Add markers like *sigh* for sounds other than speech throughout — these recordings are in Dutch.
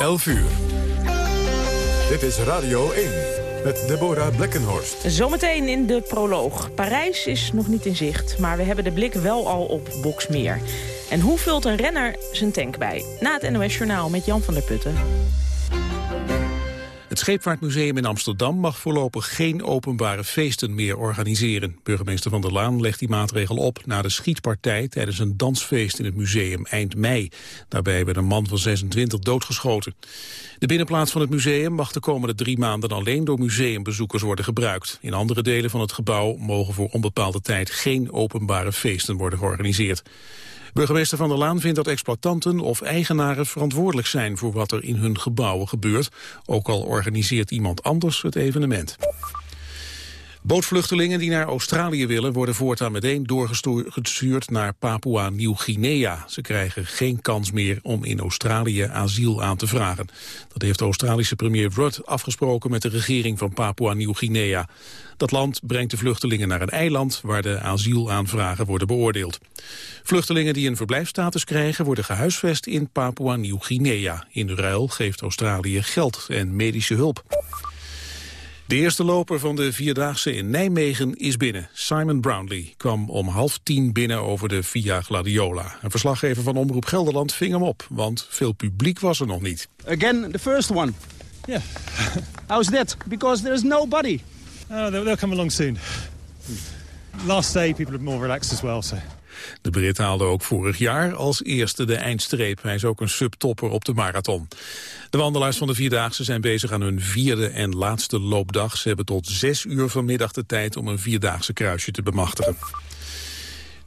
11 uur. Dit is Radio 1 met Deborah Blekkenhorst. Zometeen in de proloog. Parijs is nog niet in zicht, maar we hebben de blik wel al op Boksmeer. En hoe vult een renner zijn tank bij? Na het NOS Journaal met Jan van der Putten. Het Scheepvaartmuseum in Amsterdam mag voorlopig geen openbare feesten meer organiseren. Burgemeester Van der Laan legt die maatregel op na de schietpartij tijdens een dansfeest in het museum eind mei. Daarbij werd een man van 26 doodgeschoten. De binnenplaats van het museum mag de komende drie maanden alleen door museumbezoekers worden gebruikt. In andere delen van het gebouw mogen voor onbepaalde tijd geen openbare feesten worden georganiseerd. Burgemeester Van der Laan vindt dat exploitanten of eigenaren verantwoordelijk zijn voor wat er in hun gebouwen gebeurt, ook al organiseert iemand anders het evenement. Bootvluchtelingen die naar Australië willen worden voortaan meteen doorgestuurd naar Papua Nieuw-Guinea. Ze krijgen geen kans meer om in Australië asiel aan te vragen. Dat heeft de Australische premier Rudd afgesproken met de regering van Papua Nieuw-Guinea. Dat land brengt de vluchtelingen naar een eiland waar de asielaanvragen worden beoordeeld. Vluchtelingen die een verblijfstatus krijgen worden gehuisvest in Papua Nieuw-Guinea. In ruil geeft Australië geld en medische hulp. De eerste loper van de Vierdaagse in Nijmegen is binnen. Simon Brownlee kwam om half tien binnen over de Via Gladiola. Een verslaggever van Omroep Gelderland ving hem op, want veel publiek was er nog niet. Again, the first one. Yeah. How's that? Because there's nobody. They'll, come along soon. Last day, people are more relaxed as well. De Brit haalde ook vorig jaar als eerste de eindstreep. Hij is ook een subtopper op de marathon. De wandelaars van de Vierdaagse zijn bezig aan hun vierde en laatste loopdag. Ze hebben tot zes uur vanmiddag de tijd om een Vierdaagse kruisje te bemachtigen.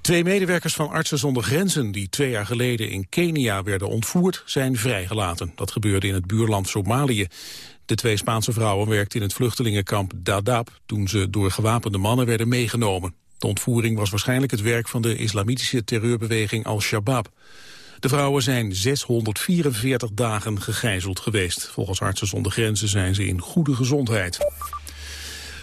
Twee medewerkers van Artsen zonder Grenzen die twee jaar geleden in Kenia werden ontvoerd, zijn vrijgelaten. Dat gebeurde in het buurland Somalië. De twee Spaanse vrouwen werkten in het vluchtelingenkamp Dadaab toen ze door gewapende mannen werden meegenomen. De ontvoering was waarschijnlijk het werk van de islamitische terreurbeweging Al-Shabaab. De vrouwen zijn 644 dagen gegijzeld geweest. Volgens Artsen zonder Grenzen zijn ze in goede gezondheid.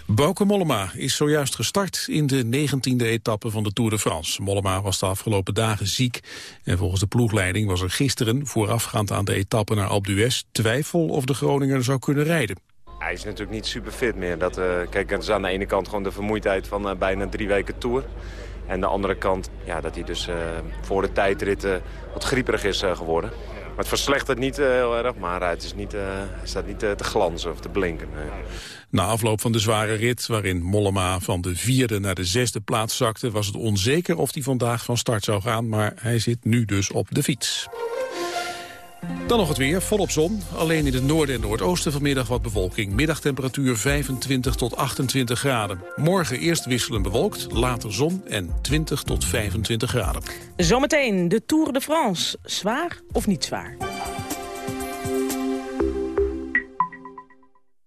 Bauke Mollema is zojuist gestart in de 19e etappe van de Tour de France. Mollema was de afgelopen dagen ziek en volgens de ploegleiding was er gisteren, voorafgaand aan de etappe naar Alpe twijfel of de Groninger zou kunnen rijden. Hij is natuurlijk niet super fit meer. Dat, uh, kijk, het is aan de ene kant gewoon de vermoeidheid van uh, bijna drie weken Tour. En de andere kant ja, dat hij dus uh, voor de tijdrit wat grieperig is geworden. Het verslechtert niet heel erg, maar het is niet, hij staat niet te glanzen of te blinken. Na afloop van de zware rit, waarin Mollema van de vierde naar de zesde plaats zakte... was het onzeker of hij vandaag van start zou gaan, maar hij zit nu dus op de fiets. Dan nog het weer, volop zon. Alleen in het noorden en noordoosten vanmiddag wat bewolking. Middagtemperatuur 25 tot 28 graden. Morgen eerst wisselen bewolkt, later zon en 20 tot 25 graden. Zometeen de Tour de France. Zwaar of niet zwaar?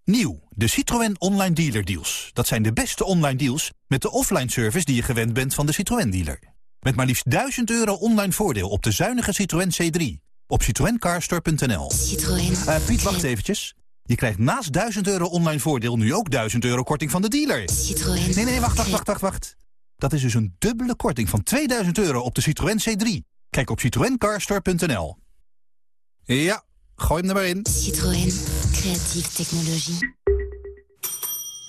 Nieuw, de Citroën Online Dealer Deals. Dat zijn de beste online deals met de offline service die je gewend bent van de Citroën dealer. Met maar liefst 1000 euro online voordeel op de zuinige Citroën C3 op citroencarstore.nl. Citroën. Uh, Piet, wacht eventjes. Je krijgt naast 1000 euro online voordeel nu ook 1000 euro korting van de dealer. Citroën. Nee, nee, wacht, wacht, wacht, wacht, wacht. Dat is dus een dubbele korting van 2000 euro op de Citroën C3. Kijk op citroencarstore.nl. Ja, gooi hem er maar in. Citroën. Creatieve technologie.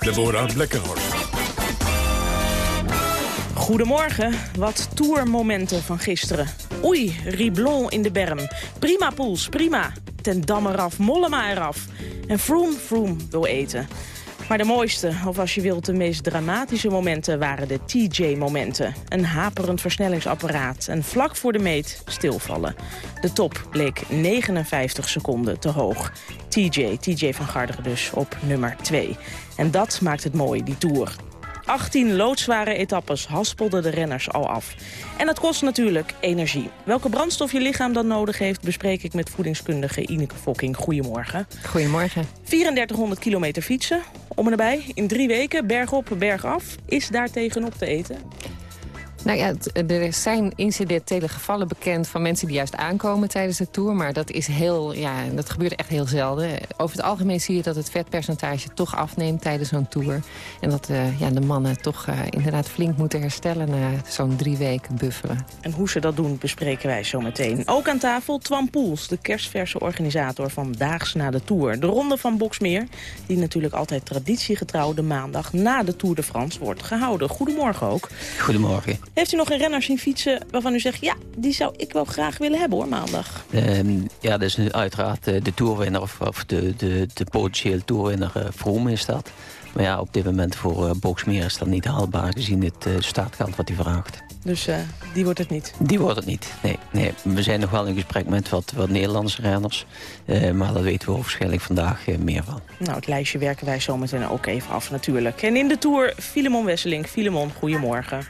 Deborah Blekkenhorst. Goedemorgen, wat tourmomenten van gisteren. Oei, Riblon in de berm. Prima Poels, prima. Ten Dam eraf, Mollema eraf. En Froom Froom wil eten. Maar de mooiste, of als je wilt de meest dramatische momenten... waren de TJ-momenten. Een haperend versnellingsapparaat en vlak voor de meet stilvallen. De top bleek 59 seconden te hoog. TJ, TJ van Garderen dus, op nummer 2. En dat maakt het mooi, die Tour. 18 loodzware etappes haspelden de renners al af. En dat kost natuurlijk energie. Welke brandstof je lichaam dan nodig heeft... bespreek ik met voedingskundige Ineke Fokking. Goedemorgen. Goedemorgen. 3400 kilometer fietsen, om en nabij. In drie weken, berg op, berg af. Is daar tegenop te eten? Nou ja, er zijn incidentele gevallen bekend van mensen die juist aankomen tijdens de tour. Maar dat, is heel, ja, dat gebeurt echt heel zelden. Over het algemeen zie je dat het vetpercentage toch afneemt tijdens zo'n tour. En dat uh, ja, de mannen toch uh, inderdaad flink moeten herstellen na zo'n drie weken buffelen. En hoe ze dat doen bespreken wij zo meteen. Ook aan tafel Twan Poels, de kerstverse organisator van Daags na de Tour. De ronde van Boksmeer, die natuurlijk altijd traditiegetrouw de maandag na de Tour de France wordt gehouden. Goedemorgen ook. Goedemorgen. Heeft u nog een renner zien fietsen waarvan u zegt... ja, die zou ik wel graag willen hebben hoor, maandag? Um, ja, dat is uiteraard uh, de toerwinnaar of, of de, de, de potentieel toerwinnaar uh, Vroom is dat. Maar ja, op dit moment voor uh, Boksmeer is dat niet haalbaar gezien het uh, startgeld wat hij vraagt. Dus uh, die wordt het niet? Die wordt het niet, nee. nee. We zijn nog wel in gesprek met wat, wat Nederlandse renners. Uh, maar daar weten we waarschijnlijk vandaag uh, meer van. Nou, het lijstje werken wij zometeen ook even af natuurlijk. En in de Tour, Filemon Wesseling. Filemon, goedemorgen.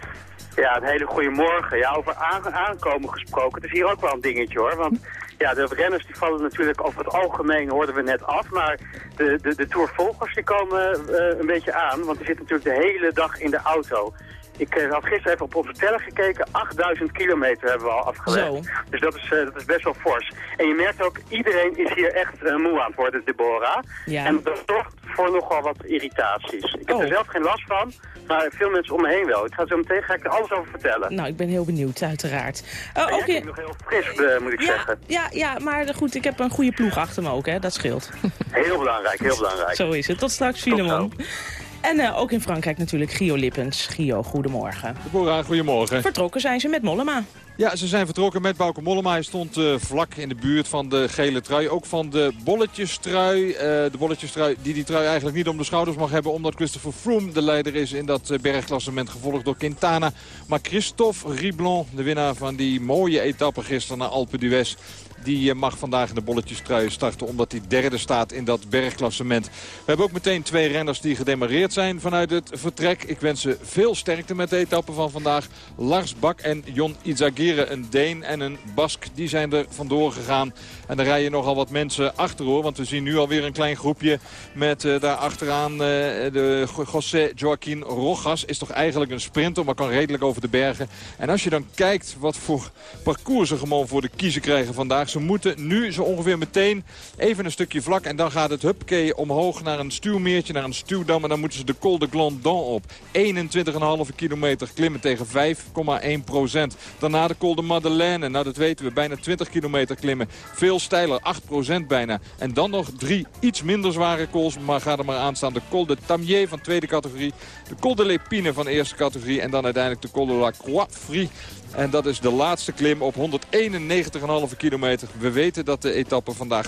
Ja, een hele goede morgen. Ja, over aan, aankomen gesproken. Het is hier ook wel een dingetje hoor. Want ja, de renners die vallen natuurlijk over het algemeen, hoorden we net af. Maar de, de, de tourvolgers die komen uh, een beetje aan. Want die zitten natuurlijk de hele dag in de auto. Ik uh, had gisteren even op onze teller gekeken. 8000 kilometer hebben we al afgelegd. Zo. Dus dat is, uh, dat is best wel fors. En je merkt ook, iedereen is hier echt uh, moe aan het worden, Deborah. Ja. En dat zorgt voor nogal wat irritaties. Ik heb Oh. er zelf geen last van, maar veel mensen om me heen wel. Ik ga zo meteen ga ik er alles over vertellen. Nou, ik ben heel benieuwd, uiteraard. Uh, jij klinkt nog heel fris, eh, moet ik ja, zeggen. ja, ja, maar goed, ik heb een goede ploeg achter me ook, hè. Dat scheelt. Heel belangrijk, heel belangrijk. Zo is het. Tot straks, Filemon. En uh, ook in Frankrijk natuurlijk Gio Lippens. Gio, goedemorgen. Deborah, goedemorgen. Vertrokken zijn ze met Mollema. Ja, ze zijn vertrokken met Bauke Mollema. Hij stond uh, vlak in de buurt van de gele trui. Ook van de bolletjestrui. Uh, de bolletjestrui die die trui eigenlijk niet om de schouders mag hebben. Omdat Christopher Froome de leider is in dat bergklassement. Gevolgd door Quintana. Maar Christophe Riblon, de winnaar van die mooie etappe gisteren naar Alpe d'Huez die mag vandaag in de bolletjestrui starten omdat hij derde staat in dat bergklassement. We hebben ook meteen twee renners die gedemareerd zijn vanuit het vertrek. Ik wens ze veel sterkte met de etappe van vandaag. Lars Bak en Jon Izagirre, een Deen en een Bask, die zijn er vandoor gegaan. En daar rijden nogal wat mensen achter hoor, want we zien nu alweer een klein groepje met uh, daar achteraan uh, de José Joaquín Rojas. Is toch eigenlijk een sprinter, maar kan redelijk over de bergen. En als je dan kijkt wat voor parcours ze gewoon voor de kiezer krijgen vandaag. Ze moeten nu zo ongeveer meteen even een stukje vlak. En dan gaat het hupkee omhoog naar een stuwmeertje, naar een stuwdam. En dan moeten ze de Col de Glandon op. 21,5 kilometer klimmen tegen 5,1 procent. Daarna de Col de Madeleine. Nou, dat weten we. Bijna 20 kilometer klimmen. Veel steiler, 8 procent bijna. En dan nog drie iets minder zware cols. Maar ga er maar aan staan. De Col de Tamier van tweede categorie. De Col de Lépine van eerste categorie. En dan uiteindelijk de Col de la Croix-Frie. En dat is de laatste klim op 191,5 kilometer. We weten dat de etappe vandaag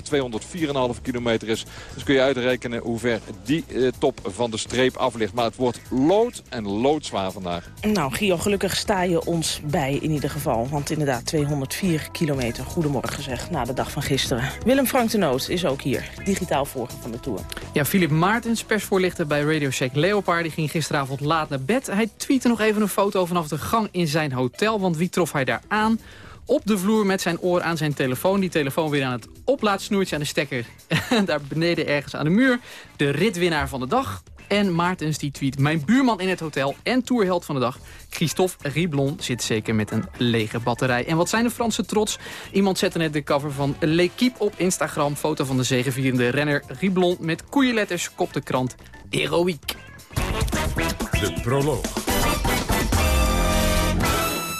204,5 kilometer is. Dus kun je uitrekenen hoe ver die eh, top van de streep af ligt. Maar het wordt lood en loodzwaar vandaag. Nou, Gio, gelukkig sta je ons bij in ieder geval. Want inderdaad, 204 kilometer. Goedemorgen zeg, na de dag van gisteren. Willem Frank de Noot is ook hier, digitaal volger van de Tour. Ja, Filip Maartens, persvoorlichter bij Radio Shack Leopard... die ging gisteravond laat naar bed. Hij tweette nog even een foto vanaf de gang in zijn hotel... want wie trof hij daar aan? Op de vloer met zijn oor aan zijn telefoon. Die telefoon weer aan het oplaadsnoertje aan de stekker. *laughs* daar beneden ergens aan de muur. De ritwinnaar van de dag. En Maartens die tweet... Mijn buurman in het hotel en tourheld van de dag... Christophe Riblon zit zeker met een lege batterij. En wat zijn de Fransen trots? Iemand zette net de cover van L'Equipe op Instagram. Foto van de zegevierende renner Riblon... met koeienletters kop de krant Heroïek. De proloog.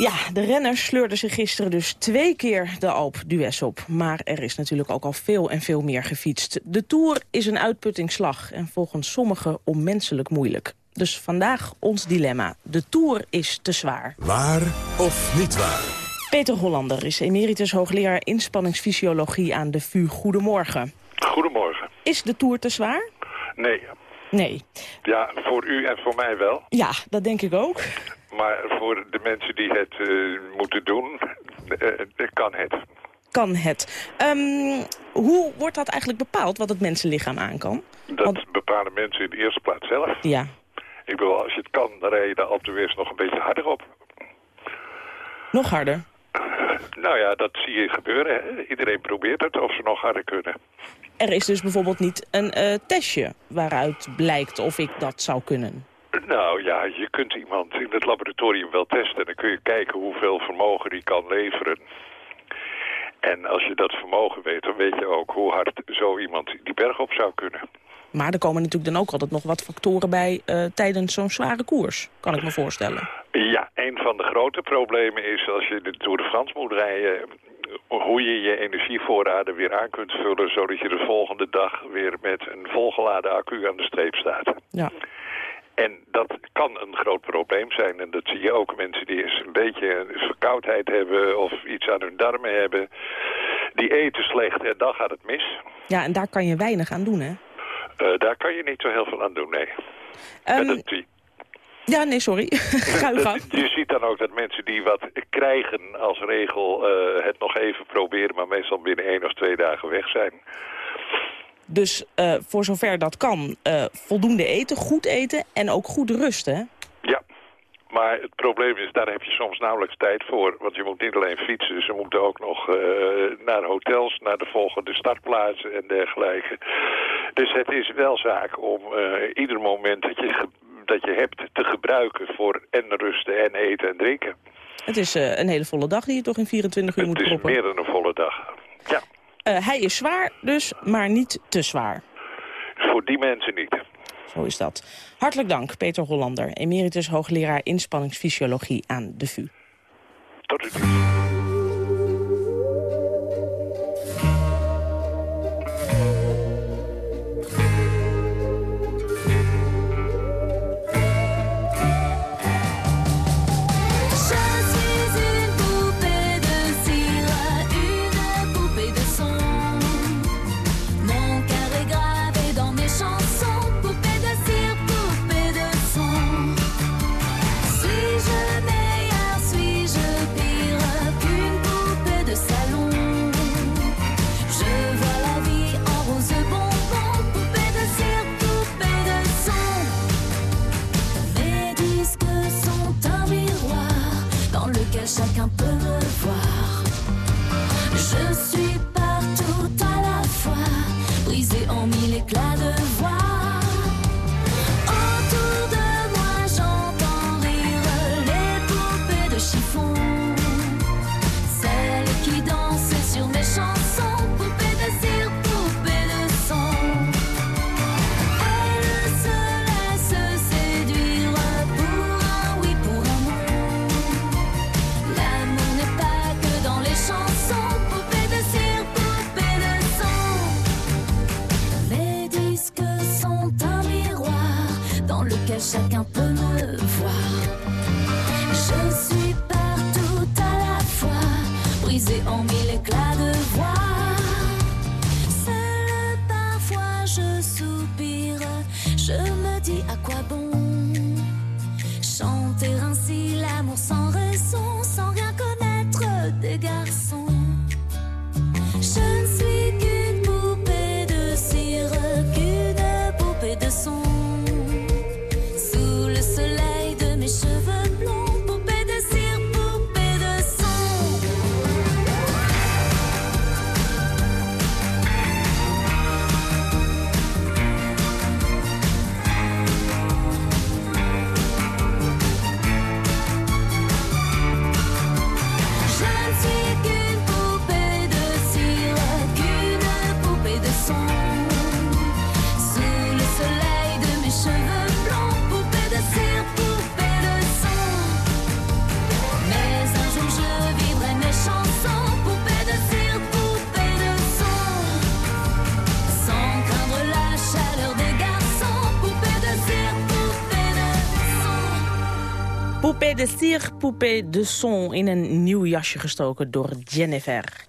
Ja, de renners sleurden zich gisteren dus twee keer de Alpe d'Huez op. Maar er is natuurlijk ook al veel en veel meer gefietst. De Tour is een uitputtingsslag en volgens sommigen onmenselijk moeilijk. Dus vandaag ons dilemma. De Tour is te zwaar. Waar of niet waar? Peter Hollander is emeritus hoogleraar inspanningsfysiologie aan de VU. Goedemorgen. Goedemorgen. Is de Tour te zwaar? Nee. Nee. Ja, voor u en voor mij wel. Ja, dat denk ik ook. Maar voor de mensen die het uh, moeten doen, uh, kan het. Kan het. Um, hoe wordt dat eigenlijk bepaald, wat het mensenlichaam aan kan? Dat Want... bepalen mensen in de eerste plaats zelf. Ja. Ik bedoel, als je het kan, dan rij je de Alpe d'Huez nog een beetje harder op. Nog harder? Nou ja, dat zie je gebeuren. Hè? Iedereen probeert het of ze nog harder kunnen. Er is dus bijvoorbeeld niet een eh, testje waaruit blijkt of ik dat zou kunnen. Nou ja, je kunt iemand in het laboratorium wel testen. Dan kun je kijken hoeveel vermogen die kan leveren. En als je dat vermogen weet, dan weet je ook hoe hard zo iemand die berg op zou kunnen. Maar er komen natuurlijk dan ook altijd nog wat factoren bij uh, tijdens zo'n zware koers, kan ik me voorstellen. Ja, een van de grote problemen is als je de Tour de France moet rijden... hoe je je energievoorraden weer aan kunt vullen... zodat je de volgende dag weer met een volgeladen accu aan de streep staat. Ja. En dat kan een groot probleem zijn. En dat zie je ook mensen die eens een beetje verkoudheid hebben of iets aan hun darmen hebben. Die eten slecht en dan gaat het mis. Ja, en daar kan je weinig aan doen, hè? Uh, daar kan je niet zo heel veel aan doen, nee. Um, dat, ja, nee, sorry. *laughs* Ga gang. Je ziet dan ook dat mensen die wat krijgen als regel uh, het nog even proberen... maar meestal binnen één of twee dagen weg zijn. Dus uh, voor zover dat kan, uh, voldoende eten, goed eten en ook goed rusten. Ja, maar het probleem is, daar heb je soms nauwelijks tijd voor. Want je moet niet alleen fietsen, ze moeten ook nog uh, naar hotels, naar de volgende startplaatsen en dergelijke. Dus het is wel zaak om ieder moment dat je, dat je hebt te gebruiken voor en rusten en eten en drinken. Het is een hele volle dag die je toch in 24 uur het moet proppen. Het is meer dan een volle dag, ja. Uh, hij is zwaar dus, maar niet te zwaar. Voor die mensen niet. Zo is dat. Hartelijk dank, Peter Hollander, emeritus hoogleraar inspanningsfysiologie aan de VU. Tot ziens. Een peut me. on me. De cire, poupée de son in een nieuw jasje gestoken door Jennifer.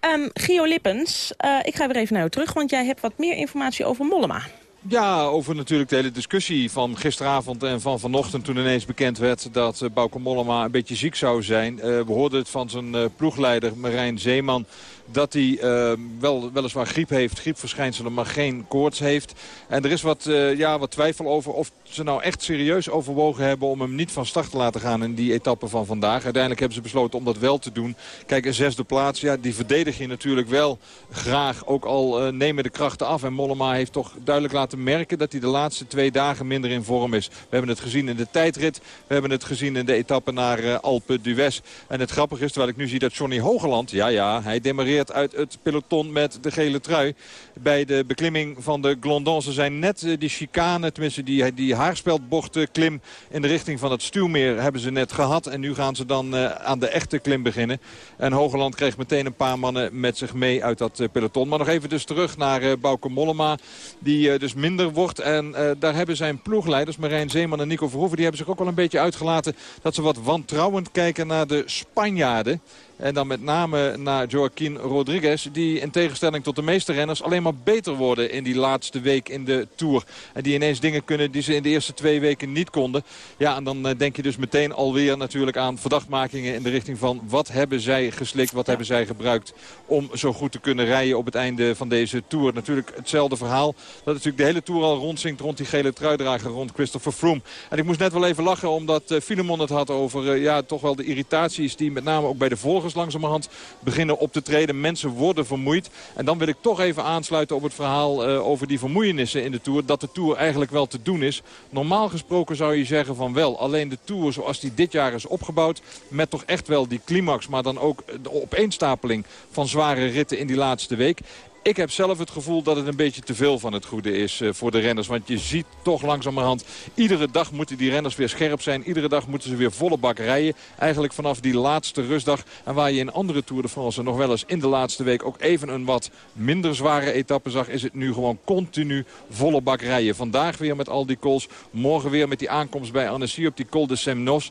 Um, Gio Lippens, uh, ik ga weer even naar jou terug, want jij hebt wat meer informatie over Mollema. Ja, over natuurlijk de hele discussie van gisteravond en van vanochtend... toen ineens bekend werd dat uh, Bauke Mollema een beetje ziek zou zijn. Uh, we hoorden het van zijn ploegleider Marijn Zeeman dat hij uh, wel, weliswaar griep heeft, griepverschijnselen, maar geen koorts heeft. En er is wat, uh, ja, wat twijfel over of ze nou echt serieus overwogen hebben om hem niet van start te laten gaan in die etappe van vandaag. Uiteindelijk hebben ze besloten om dat wel te doen. Kijk, een zesde plaats, ja, die verdedig je natuurlijk wel graag. Ook al uh, nemen de krachten af. En Mollema heeft toch duidelijk laten merken dat hij de laatste twee dagen minder in vorm is. We hebben het gezien in de tijdrit. We hebben het gezien in de etappe naar Alpe d'Huez. En het grappige is, terwijl ik nu zie dat Johnny Hogeland, ja ja, hij demareert uit het peloton met de gele trui. Bij de beklimming van de Glondon. Ze zijn net uh, die chicane, tenminste die, die haarspeldbochten klim in de richting van het Stuwmeer hebben ze net gehad. En nu gaan ze dan uh, aan de echte klim beginnen. En Hogeland kreeg meteen een paar mannen met zich mee uit dat uh, peloton. Maar nog even dus terug naar Bauke Mollema. Die dus minder wordt. En daar hebben zijn ploegleiders, Marijn Zeeman en Nico Verhoeven... die hebben zich ook wel een beetje uitgelaten dat ze wat wantrouwend kijken naar de Spanjaarden. En dan met name naar Joaquin Rodriguez. Die in tegenstelling tot de meeste renners alleen maar beter worden in die laatste week in de Tour. En die ineens dingen kunnen die ze in de eerste twee weken niet konden. Ja, en dan denk je dus meteen alweer natuurlijk aan verdachtmakingen in de richting van... wat hebben zij geslikt, wat hebben zij gebruikt om zo goed te kunnen rijden op het einde van deze Tour. Natuurlijk hetzelfde verhaal dat natuurlijk de hele Tour al rondzinkt rond die gele truidrager, rond Christopher Froome. En ik moest net wel even lachen omdat uh, Filemon het had over uh, ja, toch wel de irritaties die met name ook bij de volgers langzamerhand beginnen op te treden. Mensen worden vermoeid. En dan wil ik toch even aansluiten op het verhaal uh, over die vermoeienissen in de Tour. Dat de Tour eigenlijk wel te doen is. Normaal gesproken zou je zeggen van wel. Alleen de Tour zoals die dit jaar is opgebouwd. Met toch echt wel die climax. Maar dan ook de opeenstapeling van zware ritten in die laatste week. Ik heb zelf het gevoel dat het een beetje te veel van het goede is uh, voor de renners. Want je ziet toch langzamerhand, iedere dag moeten die renners weer scherp zijn. Iedere dag moeten ze weer volle bak rijden. Eigenlijk vanaf die laatste rustdag. En waar je in andere Tour de France nog wel eens in de laatste week ook even een wat minder zware etappe zag. Is het nu gewoon continu volle bak rijden. Vandaag weer met al die calls. Morgen weer met die aankomst bij Annecy op die Col de Semnos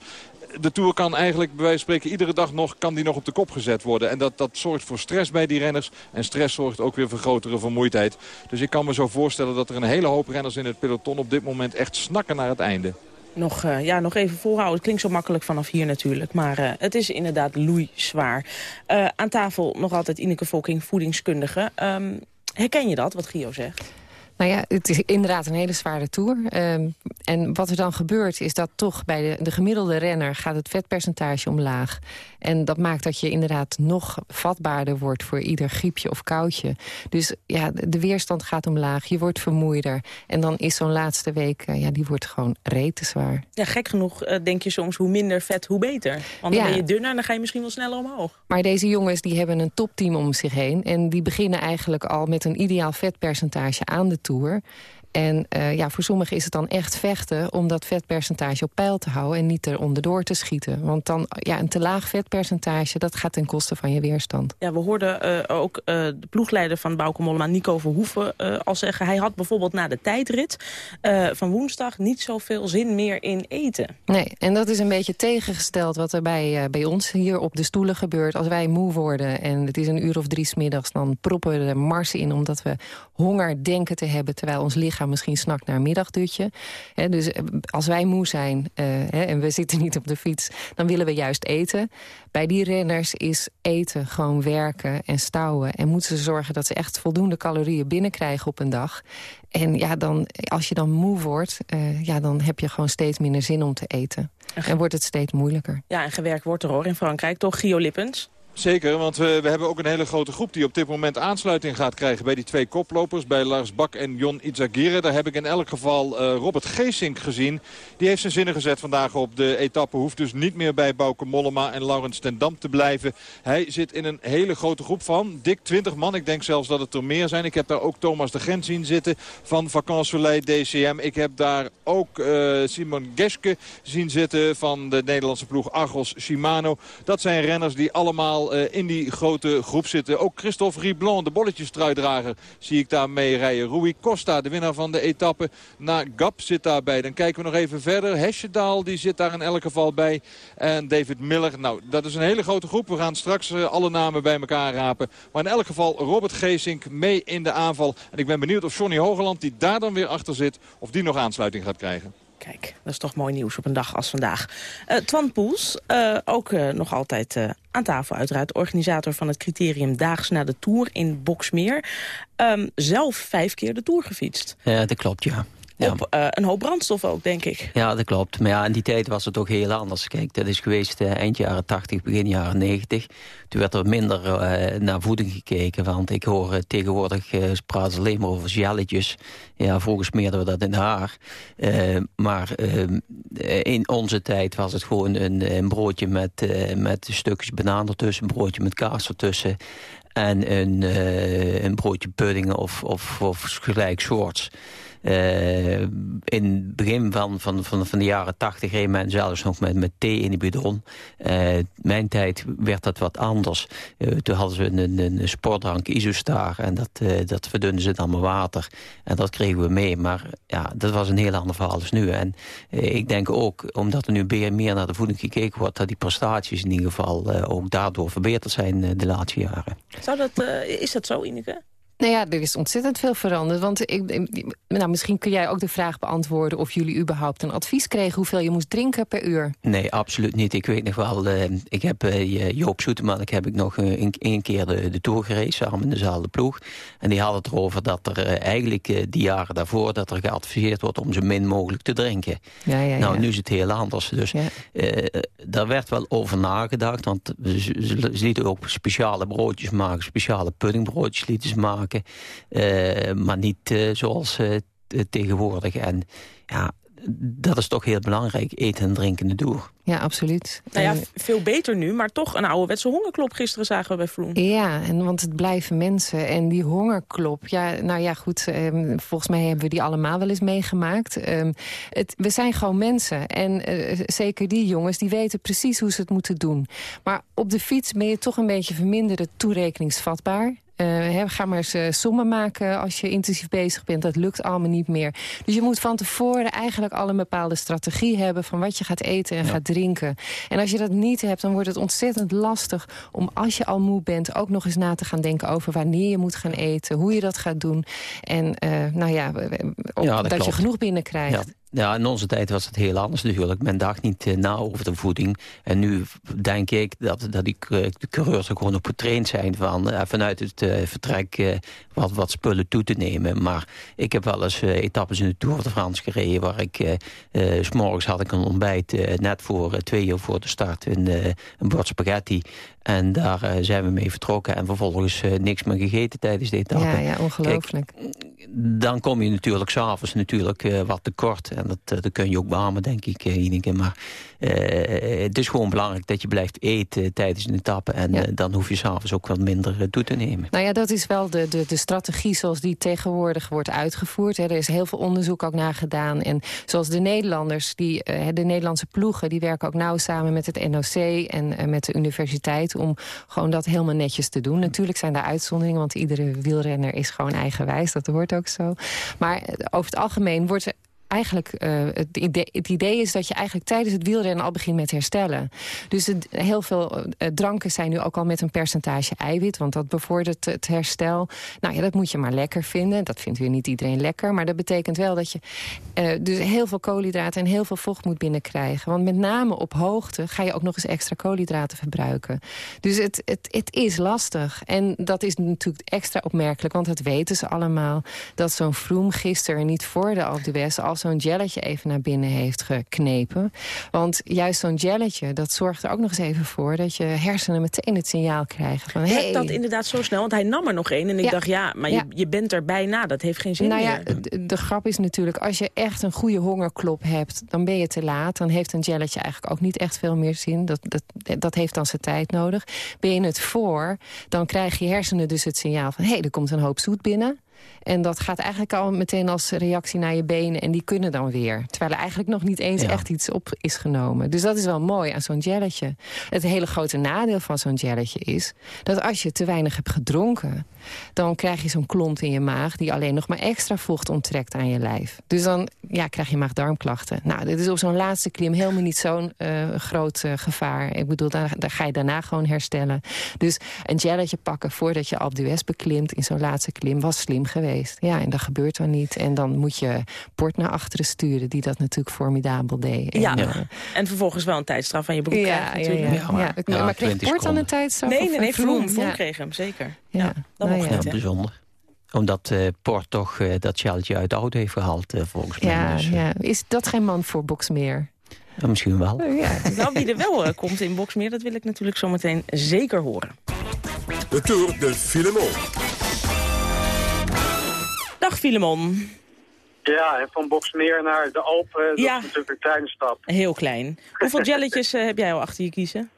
de Tour kan eigenlijk bij wijze van spreken iedere dag nog, kan die nog op de kop gezet worden. En dat, dat zorgt voor stress bij die renners. En stress zorgt ook weer voor grotere vermoeidheid. Dus ik kan me zo voorstellen dat er een hele hoop renners in het peloton op dit moment echt snakken naar het einde. Nog, uh, ja, nog even volhouden. Het klinkt zo makkelijk vanaf hier natuurlijk. Maar uh, het is inderdaad loeizwaar. Uh, aan tafel nog altijd Ineke Volking, voedingskundige. Um, herken je dat, wat Gio zegt? Nou ja, het is inderdaad een hele zware tour. Um, en wat er dan gebeurt is dat toch bij de, de gemiddelde renner... gaat het vetpercentage omlaag. En dat maakt dat je inderdaad nog vatbaarder wordt... voor ieder griepje of koudje. Dus ja, de weerstand gaat omlaag, je wordt vermoeider. En dan is zo'n laatste week, uh, ja, die wordt gewoon rete zwaar. Ja, gek genoeg uh, denk je soms hoe minder vet, hoe beter. Want dan ja. ben je dunner en dan ga je misschien wel sneller omhoog. Maar deze jongens die hebben een topteam om zich heen. En die beginnen eigenlijk al met een ideaal vetpercentage aan de Tour. En uh, ja, voor sommigen is het dan echt vechten om dat vetpercentage op peil te houden... en niet er onderdoor te schieten. Want dan, ja, een te laag vetpercentage, dat gaat ten koste van je weerstand. Ja, we hoorden uh, ook uh, de ploegleider van Bauke Mollema, Nico Verhoeven, al zeggen... hij had bijvoorbeeld na de tijdrit van woensdag niet zoveel zin meer in eten. Nee, en dat is een beetje tegengesteld wat er bij, bij ons hier op de stoelen gebeurt. Als wij moe worden en het is een uur of drie smiddags... dan proppen we de mars in omdat we honger denken te hebben... terwijl ons lichaam misschien snakt naar een middagdutje. He, dus als wij moe zijn uh, he, en we zitten niet op de fiets... dan willen we juist eten. Bij die renners is eten gewoon werken en stouwen. En moeten ze zorgen dat ze echt voldoende calorieën binnenkrijgen op een dag. En ja, dan, als je dan moe wordt, uh, ja, dan heb je gewoon steeds minder zin om te eten. En wordt het steeds moeilijker. Ja, en gewerkt wordt er hoor in Frankrijk, toch? Gio Lippens? Zeker, want we, we, hebben ook een hele grote groep die op dit moment aansluiting gaat krijgen bij die twee koplopers. Bij Lars Bak en Jon Itzagire. Daar heb ik in elk geval uh, Robert Geesink gezien. Die heeft zijn zinnen gezet vandaag op de etappe. Hoeft dus niet meer bij Bouke Mollema en Laurens ten Dam te blijven. Hij zit in een hele grote groep van dik 20 man. Ik denk zelfs dat het er meer zijn. Ik heb daar ook Thomas de Gent zien zitten van Vacances Soleil DCM. Ik heb daar ook uh, Simon Geske zien zitten van de Nederlandse ploeg Argos Shimano. Dat zijn renners die allemaal allemaal in die grote groep zitten. Ook Christophe Riblon, de bolletjestruidrager, zie ik daar mee rijden. Rui Costa, de winnaar van de etappe naar Gap, zit daarbij. Dan kijken we nog even verder. Hesjedaal, die zit daar in elk geval bij. En David Miller. Nou, dat is een hele grote groep. We gaan straks alle namen bij elkaar rapen. Maar in elk geval Robert Geesink mee in de aanval. En ik ben benieuwd of Johnny Hogeland, die daar dan weer achter zit... of die nog aansluiting gaat krijgen. Kijk, dat is toch mooi nieuws op een dag als vandaag. Uh, Twan Poels, uh, ook uh, nog altijd aan tafel uiteraard... organisator van het criterium Daags na de Tour in Boksmeer. Um, zelf vijf keer de Tour gefietst. Ja, dat klopt, ja. Ja. Op uh, een hoop brandstof ook, denk ik. Ja, dat klopt. Maar ja, in die tijd was het ook heel anders. Kijk, dat is geweest uh, eind jaren 80, begin jaren 90. Toen werd er minder uh, naar voeding gekeken. Want ik hoor tegenwoordig praten ze alleen maar over gelletjes. Ja, volgens smeerden we dat in haar. maar in onze tijd was het gewoon een, een broodje met, met stukjes banaan ertussen. Een broodje met kaas ertussen. En een, een broodje pudding of, of, of gelijk soorts. Uh, in het begin van, van, van, van de jaren tachtig reed men zelfs nog met, met thee in de bidon. Uh, mijn tijd werd dat wat anders. Uh, toen hadden ze een, een, sportdrank Isostar en dat, dat verdunnen ze dan met water. En dat kregen we mee. Maar ja, dat was een heel ander verhaal als nu. En ik denk ook, omdat er nu meer naar de voeding gekeken wordt... dat die prestaties in ieder geval ook daardoor verbeterd zijn de laatste jaren. Zou dat, is dat zo, Ineke? Nou ja, er is ontzettend veel veranderd. Want ik, nou, misschien kun jij ook de vraag beantwoorden... of jullie überhaupt een advies kregen hoeveel je moest drinken per uur. Nee, absoluut niet. Ik weet nog wel, uh, ik heb uh, Joop Soeteman... ik heb ik nog een, een keer de, de Tour gereden, samen in dezelfde ploeg. En die had het erover dat er uh, eigenlijk die jaren daarvoor... dat er geadviseerd wordt om zo min mogelijk te drinken. Ja, ja, nou, nu is het heel anders. Dus daar werd wel over nagedacht. Want ze, ze, lieten ook speciale broodjes maken... speciale puddingbroodjes lieten ze maken. Uh, maar niet uh, zoals uh, tegenwoordig. En ja, dat is toch heel belangrijk, eten en drinken door. Ja, absoluut. Nou ja, veel beter nu, maar toch een ouderwetse hongerklop gisteren zagen we bij Vloen. Ja, en want het blijven mensen. En die hongerklop, ja, nou ja, goed, um, volgens mij hebben we die allemaal wel eens meegemaakt. Um, het, we zijn gewoon mensen. En uh, zeker die jongens, die weten precies hoe ze het moeten doen. Maar op de fiets ben je toch een beetje verminderd toerekeningsvatbaar. Uh, ga maar eens uh, sommen maken als je intensief bezig bent. Dat lukt allemaal niet meer. Dus je moet van tevoren eigenlijk al een bepaalde strategie hebben... van wat je gaat eten en gaat drinken. En als je dat niet hebt, dan wordt het ontzettend lastig... om als je al moe bent ook nog eens na te gaan denken... over wanneer je moet gaan eten, hoe je dat gaat doen. En uh, nou ja, ja dat, dat je genoeg binnenkrijgt. Ja, in onze tijd was het heel anders natuurlijk. Men dacht niet uh, na over de voeding. En nu denk ik dat, dat die de coureurs er gewoon op getraind zijn... Van, uh, vanuit het vertrek wat, wat spullen toe te nemen. Maar ik heb wel eens etappes in de Tour de France gereden... waar ik s s'morgens had ik een ontbijt net voor twee uur voor de start... een, een bord spaghetti en daar zijn we mee vertrokken en vervolgens niks meer gegeten tijdens de etappe. Ja, ja ongelooflijk. Kijk, dan kom je natuurlijk s'avonds natuurlijk uh, wat tekort. En dat, dat kun je ook beamen, denk ik, Ineke. Maar het is gewoon belangrijk dat je blijft eten tijdens een etappe. En ja. dan hoef je s'avonds ook wat minder toe te nemen. Nou ja, dat is wel de, de, de strategie zoals die tegenwoordig wordt uitgevoerd. Hè. Er is heel veel onderzoek ook naar gedaan. En zoals de Nederlanders, die, de Nederlandse ploegen... die werken ook nauw samen met het NOC en met de universiteit om gewoon dat helemaal netjes te doen. Natuurlijk zijn er uitzonderingen, want iedere wielrenner is gewoon eigenwijs. Dat hoort ook zo. Maar over het algemeen wordt er eigenlijk uh, het, idee, het, idee, is dat je eigenlijk tijdens het wielrennen al begint met herstellen. Dus het, heel veel uh, dranken zijn nu ook al met een percentage eiwit, want dat bevordert het herstel. Nou ja, dat moet je maar lekker vinden. Dat vindt weer niet iedereen lekker, maar dat betekent wel dat je dus heel veel koolhydraten en heel veel vocht moet binnenkrijgen. Want met name op hoogte ga je ook nog eens extra koolhydraten verbruiken. Dus het, het, het is lastig. En dat is natuurlijk extra opmerkelijk, want dat weten ze allemaal. Dat zo'n Vroom gisteren niet voor de Alpe d'Huez zo'n jelletje even naar binnen heeft geknepen. Want juist zo'n jelletje, dat zorgt er ook nog eens even voor... dat je hersenen meteen het signaal krijgen van... Hey. dat inderdaad zo snel, want hij nam er nog één. En ik dacht, ja, maar Je, je bent er bijna, dat heeft geen zin nou meer. Ja, de, de, grap is natuurlijk, als je echt een goede hongerklop hebt... dan ben je te laat, dan heeft een jelletje eigenlijk ook niet echt veel meer zin. Dat, dat, dat heeft dan zijn tijd nodig. Ben je het voor, dan krijg je hersenen dus het signaal van... hé, hey, er komt een hoop zoet binnen... En dat gaat eigenlijk al meteen als reactie naar je benen. En die kunnen dan weer. Terwijl er eigenlijk nog niet eens echt iets op is genomen. Dus dat is wel mooi aan zo'n gelletje. Het hele grote nadeel van zo'n gelletje is... dat als je te weinig hebt gedronken... dan krijg je zo'n klont in je maag... die alleen nog maar extra vocht onttrekt aan je lijf. Dus dan ja, krijg je maag-darmklachten. Nou, dit is op zo'n laatste klim helemaal niet zo'n uh, groot uh, gevaar. Ik bedoel, daar, daar, ga je daarna gewoon herstellen. Dus een gelletje pakken voordat je Alpe d'Huez beklimt... in zo'n laatste klim was slim geweest. Ja, en dat gebeurt dan niet. En dan moet je Port naar achteren sturen... die dat natuurlijk formidabel deed. En, ja, uh, en vervolgens wel een tijdstraf aan je broek ja, krijgt natuurlijk. Ja, ja, maar, ja, maar, maar kreeg Port dan een tijdstraf? Nee, nee, nee, Vroom, Vroom kreeg hem, zeker. Ja, dat nou mocht niet, bijzonder omdat uh, Port toch uh, dat sjaaltje uit de auto heeft gehaald, uh, volgens mij. Ja, dus, ja, is dat geen man voor Boksmeer? Ja, misschien wel. Ja. *laughs* nou, wie er wel komt in Boksmeer, dat wil ik natuurlijk zometeen zeker horen. De Tour de Filemon. Dag Filemon. Ja, en van Boksmeer naar de Alpen, dat Ja. is natuurlijk een kleine stap. Heel klein. Hoeveel jelletjes eh, heb jij al achter je kiezen?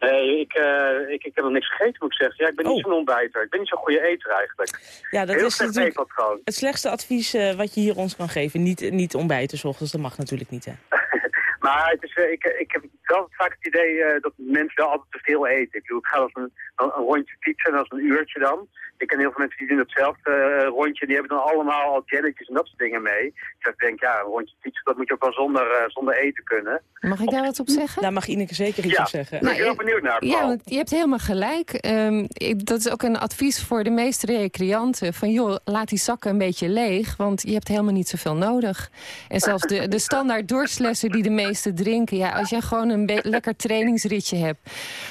Nee, ik, eh, ik, ik heb nog niks gegeten, moet ik zeggen. Ja, ik ben niet Oh. zo'n ontbijter. Ik ben niet zo'n goede eter eigenlijk. Ja, dat Heel is natuurlijk het slechtste advies eh, wat je hier ons kan geven. Niet, niet ontbijten 's ochtends, dat mag natuurlijk niet, hè? *laughs* Maar het is, eh, ik, ik heb wel vaak het idee eh, dat mensen wel altijd te veel eten. Ik bedoel, ik ga als een, een, een rondje fietsen en dat is een uurtje dan. Ik ken heel veel mensen die doen hetzelfde eh, rondje. Die hebben dan allemaal al jelletjes en dat soort dingen mee. Dus ik denk, ja, een rondje fietsen, dat moet je ook wel zonder, eh, zonder eten kunnen. Mag ik daar wat op zeggen? Daar mag Ineke zeker iets Ja. op zeggen. Ben ik heel benieuwd naar. Ja, want je hebt helemaal gelijk. Ehm, ik- dat is ook een advies voor de meeste recreanten. Van joh, laat die zakken een beetje leeg. Want je hebt helemaal niet zoveel nodig. En zelfs de, de standaard doorslessen die de meesten drinken. Ja, als je gewoon een *laughs* lekker trainingsritje hebt.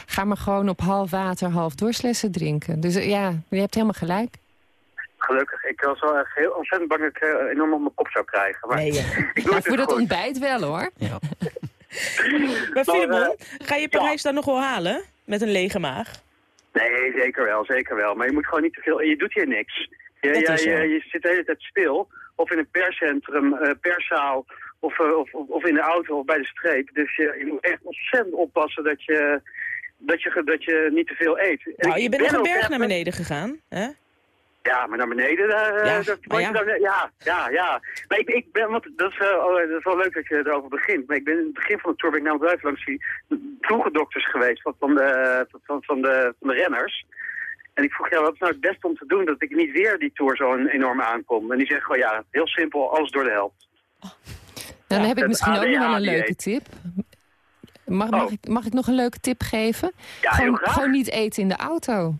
Ga maar gewoon op half water, half doorslessen drinken. Dus eh, ja, je hebt helemaal gelijk. Gelukkig. Ik was wel echt heel ontzettend bang dat ik eh, enorm op mijn kop zou krijgen. Maar Nee, *laughs* ik doe Nou, het voor dus ontbijt wel hoor. *laughs* Maar Filemon, eh, ga je Parijs dan nog wel halen? Met een lege maag? Nee, zeker wel, zeker wel. Maar je moet gewoon niet te veel... Je doet hier niks. Je, Dat je, is zo. je, je zit de hele tijd stil. Of in een perscentrum, eh, perszaal, of, eh, of, of, of in de auto of bij de streep. Dus je, je moet echt ontzettend oppassen dat je, dat je, dat je niet te veel eet. En Nou, je bent ben nog een berg naar beneden gegaan, hè? Ja, maar naar beneden, daar, eh, Ja, dat maar je ja. ja, ja, ja. Maar ik, ik ben, want dat is, wel, oh, dat is wel leuk dat je erover begint. Maar ik ben in het begin van de tour ben ik naar buiten langs die ploegendokters geweest van, van, de, van, van, de, van de renners. En ik vroeg, ja, wat is nou het beste om te doen dat ik niet weer die tour zo enorm aankom? En die zeggen gewoon, ja, heel simpel, alles door de helft. Nou, dan heb ik misschien ook nog wel een leuke tip. Mag, mag, Oh. ik, mag ik nog een leuke tip geven? Ja, gewoon, gewoon niet eten in de auto.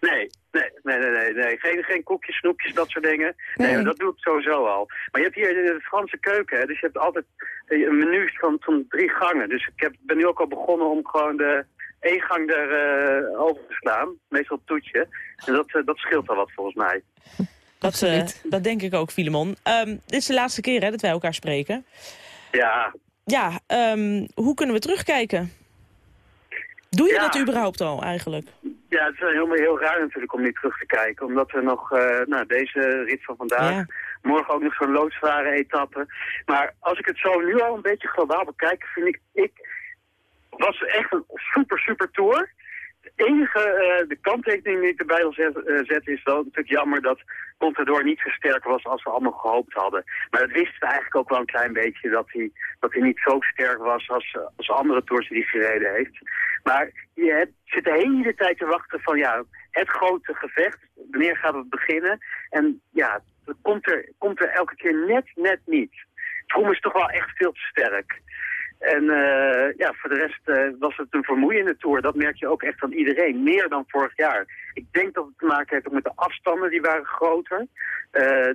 Nee, nee, nee, nee, nee. Geen, geen koekjes, snoepjes, dat soort dingen. Nee, dat doe ik sowieso al. Maar je hebt hier de Franse keuken, hè, dus je hebt altijd een menu van, van drie gangen. Dus ik heb, ben nu ook al begonnen om gewoon de één gang er eh, over te slaan. Meestal toetje. En dat, eh, dat scheelt al wat volgens mij. Dat, eh, dat denk ik ook, Filemon. Ehm, dit is de laatste keer hè, dat wij elkaar spreken. Ja, Ja, ehm, hoe kunnen we terugkijken? Doe je Ja. dat überhaupt al eigenlijk? ja het is helemaal heel raar natuurlijk om niet terug te kijken. Omdat we nog, eh, nou, deze rit van vandaag, Ja. morgen ook nog zo'n loodzware etappe. Maar als ik het zo nu al een beetje globaal bekijk, vind ik, ik was echt een super, super tour. Het enige, eh, de kanttekening die ik erbij wil zet- zetten, is wel natuurlijk jammer dat Contador niet zo sterk was als we allemaal gehoopt hadden. Maar dat wisten we eigenlijk ook wel een klein beetje, dat hij, dat hij niet zo sterk was als, eh, als andere tours die hij gereden heeft. Maar je hebt, zit de hele tijd te wachten van ja, het grote gevecht, wanneer gaat het beginnen? En ja, dat komt er, komt er elke keer net, net niet. Vroom is toch wel echt veel te sterk. En eh, ja, voor de rest eh, was het een vermoeiende tour. Dat merk je ook echt aan iedereen. Meer dan vorig jaar. Ik denk dat het te maken heeft ook met de afstanden, die waren groter. Eh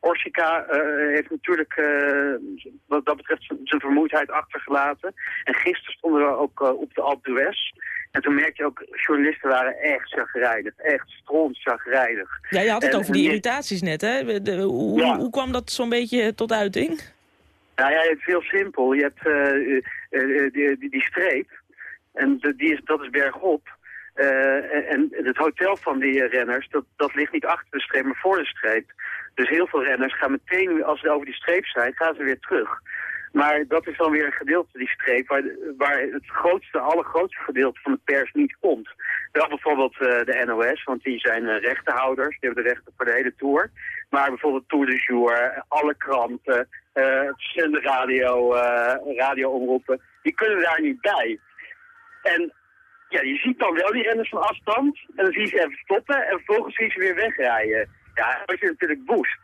Corsica heeft natuurlijk wat dat betreft zijn- vermoeidheid achtergelaten. En gisteren stonden we ook op de Alpe d'Huez. En toen merk je ook, journalisten waren echt chagrijnig. Echt stront chagrijnig. Ja, je had het En- over die irritaties net, hè? De- hoe, Ja. hoe kwam dat zo'n beetje tot uiting? Nou ja, het is heel simpel. Je hebt eh, eh, eh, die, die, die streep. En die is, dat is bergop. En, het hotel van die renners, dat, dat ligt niet achter de streep, maar voor de streep. Dus heel veel renners gaan meteen, als ze over die streep zijn, gaan ze weer terug. Maar dat is dan weer een gedeelte, die streep, waar, waar het grootste, allergrootste gedeelte van de pers niet komt. Wel bijvoorbeeld uh, de NOS, want die zijn uh, rechtenhouders, die hebben de rechten voor de hele Tour. Maar bijvoorbeeld Tour de Jour, alle kranten, uh, radio, radioomroepen, die kunnen daar niet bij. En ja, je ziet dan wel die renners van afstand, en dan zie je ze even stoppen, en vervolgens zie je ze weer wegrijden. Ja, dat je natuurlijk boost.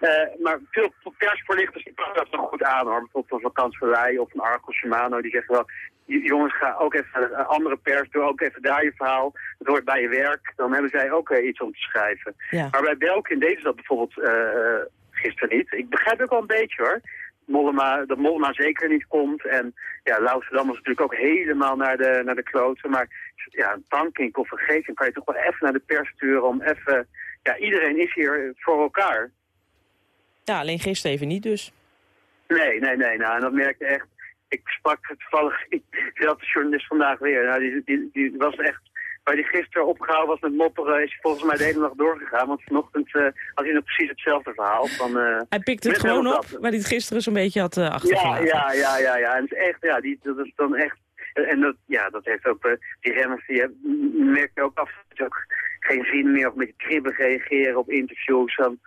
Uh, maar veel persvoorlichters die pakken dat nog goed aan hoor. Bijvoorbeeld van Vakantsverlei of van Argo Shimano. Die zeggen wel, jongens ga ook even een andere pers, doe ook even daar je verhaal. Het hoort bij je werk. Dan hebben zij ook uh, iets om te schrijven. Ja. Maar bij Belkin deden ze dat bijvoorbeeld uh, gisteren niet. Ik begrijp ook wel een beetje hoor. Mollema, dat Mollema zeker niet komt. En ja, Lauserdam was natuurlijk ook helemaal naar de, naar de kloten. Maar ja, een Tankink of een Geesing kan je toch wel even naar de pers sturen om even... Ja, iedereen is hier voor elkaar. Ja, alleen gisteren even niet dus. Nee, nee, nee. Nou, en dat merkte echt. Ik sprak toevallig *laughs* dezelfde journalist vandaag weer. Nou, die, die, die was echt... Waar hij gisteren opgehouden was met mopperen, is hij volgens mij de hele nacht doorgegaan. Want vanochtend uh, had hij nog precies hetzelfde verhaal. Van, uh, hij pikte het gewoon op, waar hij het gisteren zo'n beetje had uh, achtergelaten. Ja, ja, ja, ja, ja. En het is echt, ja, die, dat is dan echt... En dat, ja, dat heeft ook, die renners, die merken ook af dat ook geen zin meer of met kribbig reageren op interviews. Dan,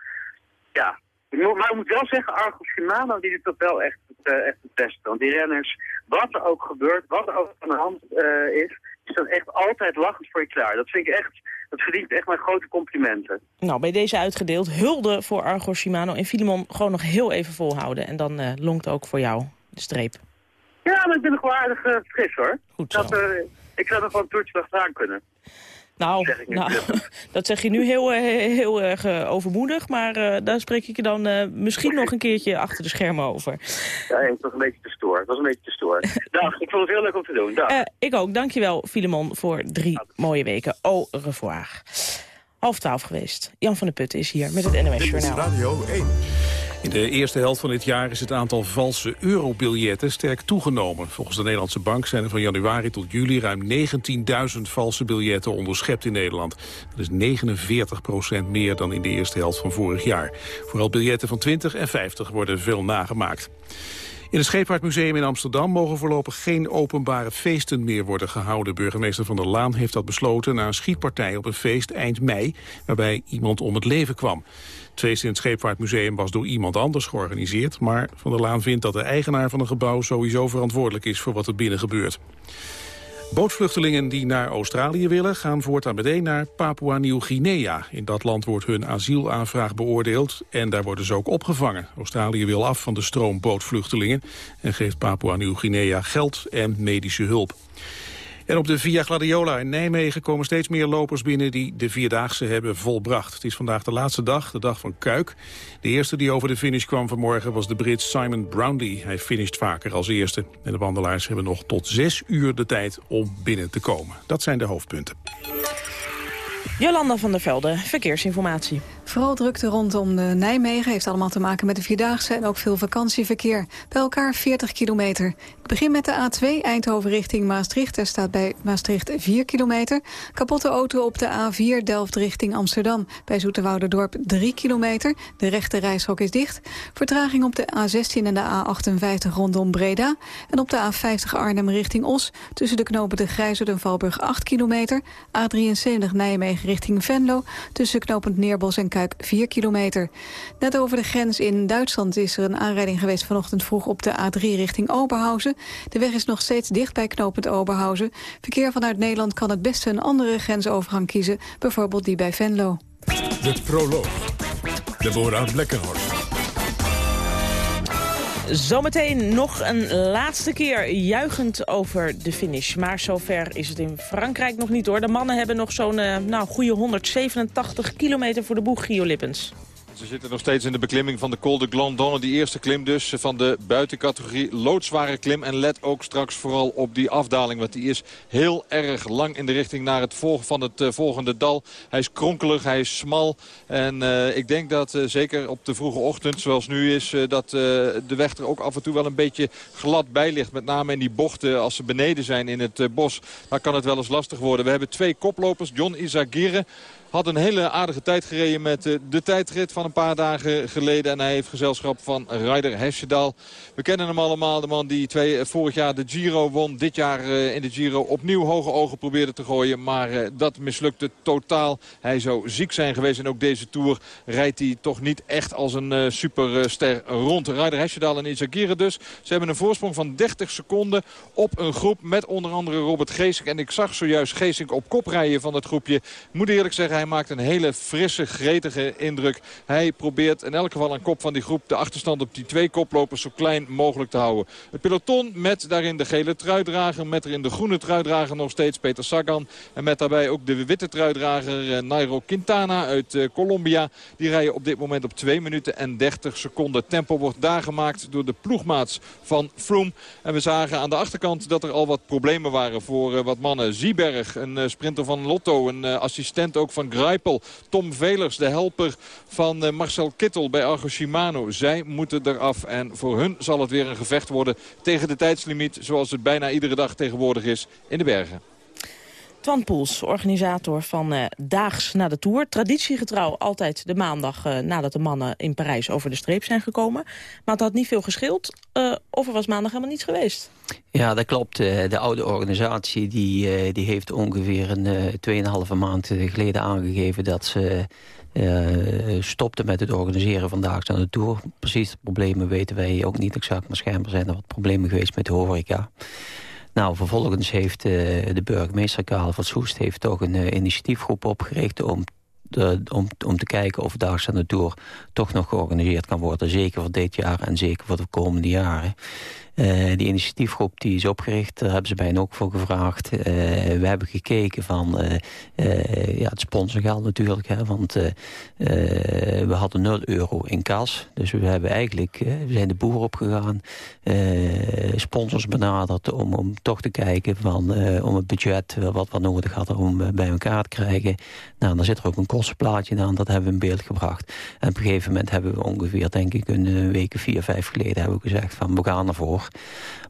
ja, maar ik moet wel zeggen, Argos Shimano die doet dat wel echt, uh, echt het beste. Want die renners, wat er ook gebeurt, wat er ook aan de hand uh, is, is dan echt altijd lachend voor je klaar. Dat vind ik echt, dat verdient echt mijn grote complimenten. Nou, bij deze uitgedeeld, hulde voor Argos Shimano en Filimon gewoon nog heel even volhouden. En dan uh, longt ook voor jou de streep. Ja, maar ik ben nog wel aardig fris hoor. Goed zo. Dat, ik zou nog wel een toertje achteraan kunnen. Nou, zeg nou *laughs* dat zeg je nu heel, eh, heel erg uh, overmoedig, maar uh, daar spreek ik je dan uh, misschien nog een keertje achter de schermen over. Ja, het was een beetje te stoor. Het was een beetje te stoor. *laughs* Dag, ik vond het heel leuk om te doen. Dag. ik ook. Dankjewel, Filemon, voor drie mooie weken. Au revoir. Half twaalf geweest. Jan van der Putten is hier met het NOS Journaal. Radio 1. In de eerste helft van dit jaar is het aantal valse eurobiljetten sterk toegenomen. Volgens de Nederlandse Bank zijn er van januari tot juli ruim 19.000 valse biljetten onderschept in Nederland. Dat is 49 procent meer dan in de eerste helft van vorig jaar. Vooral biljetten van 20 en 50 worden veel nagemaakt. In het Scheepvaartmuseum in Amsterdam mogen voorlopig geen openbare feesten meer worden gehouden. Burgemeester Van der Laan heeft dat besloten na een schietpartij op een feest eind mei, waarbij iemand om het leven kwam. Het feest in het Scheepvaartmuseum was door iemand anders georganiseerd... maar Van der Laan vindt dat de eigenaar van een gebouw sowieso verantwoordelijk is voor wat er binnen gebeurt. Bootvluchtelingen die naar Australië willen gaan voortaan meteen naar Papua-Nieuw-Guinea. In dat land wordt hun asielaanvraag beoordeeld en daar worden ze ook opgevangen. Australië wil af van de stroom bootvluchtelingen en geeft Papua-Nieuw-Guinea geld en medische hulp. En op de Via Gladiola in Nijmegen komen steeds meer lopers binnen die de Vierdaagse hebben volbracht. Het is vandaag de laatste dag, de dag van Kuik. De eerste die over de finish kwam vanmorgen was de Brit Simon Brownlee. Hij finisht vaker als eerste. En de wandelaars hebben nog tot zes uur de tijd om binnen te komen. Dat zijn de hoofdpunten. Jolanda van der Velde, verkeersinformatie. Vooral drukte rondom de Nijmegen heeft allemaal te maken met de Vierdaagse en ook veel vakantieverkeer. Bij elkaar 40 kilometer. Ik begin met de A2 Eindhoven richting Maastricht. Er staat bij Maastricht 4 kilometer. Kapotte auto op de A4 Delft richting Amsterdam. Bij Zoeterwouderdorp 3 kilometer. De rechte reishok is dicht. Vertraging op de A16 en de A58 rondom Breda. En op de A50 Arnhem richting Os. Tussen de knopen de Grijzer en Valburg 8 kilometer. A73 Nijmegen richting Venlo. Tussen knopend Neerbos en Kuik 4 kilometer. Net over de grens in Duitsland is er een aanrijding geweest vanochtend vroeg op de A3 richting Oberhausen. De weg is nog steeds dicht bij knopend Oberhausen. Verkeer vanuit Nederland kan het beste een andere grensovergang kiezen, bijvoorbeeld die bij Venlo. De proloog. Deborah Blekkenhorst. Zometeen nog een laatste keer juichend over de finish. Maar zover is het in Frankrijk nog niet hoor. De mannen hebben nog zo'n uh, nou, goede 187 kilometer voor de boeg, Gio Lippens. Ze zitten nog steeds in de beklimming van de Col de Glandonne. Die eerste klim dus van de buitencategorie loodzware klim. En let ook straks vooral op die afdaling. Want die is heel erg lang in de richting naar het volgen van het uh, volgende dal. Hij is kronkelig, hij is smal. En uh, ik denk dat uh, zeker op de vroege ochtend zoals nu is... dat de weg er ook af en toe wel een beetje glad bij ligt. Met name in die bochten als ze beneden zijn in het bos. Dan kan het wel eens lastig worden. We hebben twee koplopers. John Izagirre Had een hele aardige tijd gereden met uh, de tijdrit van een paar dagen geleden. En hij heeft gezelschap van Ryder Hesjedal. We kennen hem allemaal. De man die twee, vorig jaar de Giro won. Dit jaar in de Giro opnieuw hoge ogen probeerde te gooien. Maar dat mislukte totaal. Hij zou ziek zijn geweest. En ook deze Tour rijdt hij toch niet echt als een superster rond. Ryder Hesjedal en Izagirre dus. Ze hebben een voorsprong van 30 seconden op een groep met onder andere Robert Geesink. En ik zag zojuist Geesink op kop rijden van het groepje. Moet eerlijk zeggen, hij maakt een hele frisse, gretige indruk. Hij probeert in elk geval aan kop van die groep de achterstand op die twee koplopers zo klein mogelijk te houden. Het peloton met daarin de gele truidrager, met erin de groene truidrager nog steeds Peter Sagan. En met daarbij ook de witte truidrager eh, Nairo Quintana uit eh, Colombia. Die rijden op dit moment op 2 minuten en 30 seconden. Tempo wordt daar gemaakt door de ploegmaats van Froome. En we zagen aan de achterkant dat er al wat problemen waren voor uh, wat mannen. Zieberg, een sprinter van Lotto, een assistent ook van Greipel. Tom Velers, de helper van Marcel Kittel bij Argo Shimano. Zij moeten eraf en voor hun zal het weer een gevecht worden tegen de tijdslimiet... zoals het bijna iedere dag tegenwoordig is in de bergen. Twan Poels, organisator van uh, Daags na de Tour. Traditiegetrouw altijd de maandag uh, nadat de mannen in Parijs over de streep zijn gekomen. Maar het had niet veel geschild uh, of er was maandag helemaal niets geweest. Ja, dat klopt. De oude organisatie die, die heeft ongeveer een 2,5 maand geleden aangegeven dat ze... stopte met het organiseren van Daags aan de Tour. Precies de problemen weten wij ook niet exact. Maar schijnbaar zijn er wat problemen geweest met de horeca. Nou, vervolgens heeft uh, de burgemeester Karel van Soest... heeft toch een uh, initiatiefgroep opgericht om, de, om, om te kijken of Daags aan de Tour toch nog georganiseerd kan worden. Zeker voor dit jaar en zeker voor de komende jaren. Uh, die initiatiefgroep die is opgericht, daar hebben ze bijna ook voor gevraagd. Uh, we hebben gekeken van uh, ja, het sponsorgeld natuurlijk. Hè, want we hadden 0 euro in kas. Dus we hebben eigenlijk, we zijn de boer opgegaan. sponsors benaderd om, om toch te kijken van, om het budget wat we nodig hadden om bij elkaar te krijgen. Nou, dan zit er ook een kostenplaatje aan, dat hebben we in beeld gebracht. En op een gegeven moment hebben we ongeveer, denk ik, een week, vier, vijf geleden hebben we gezegd van we gaan ervoor.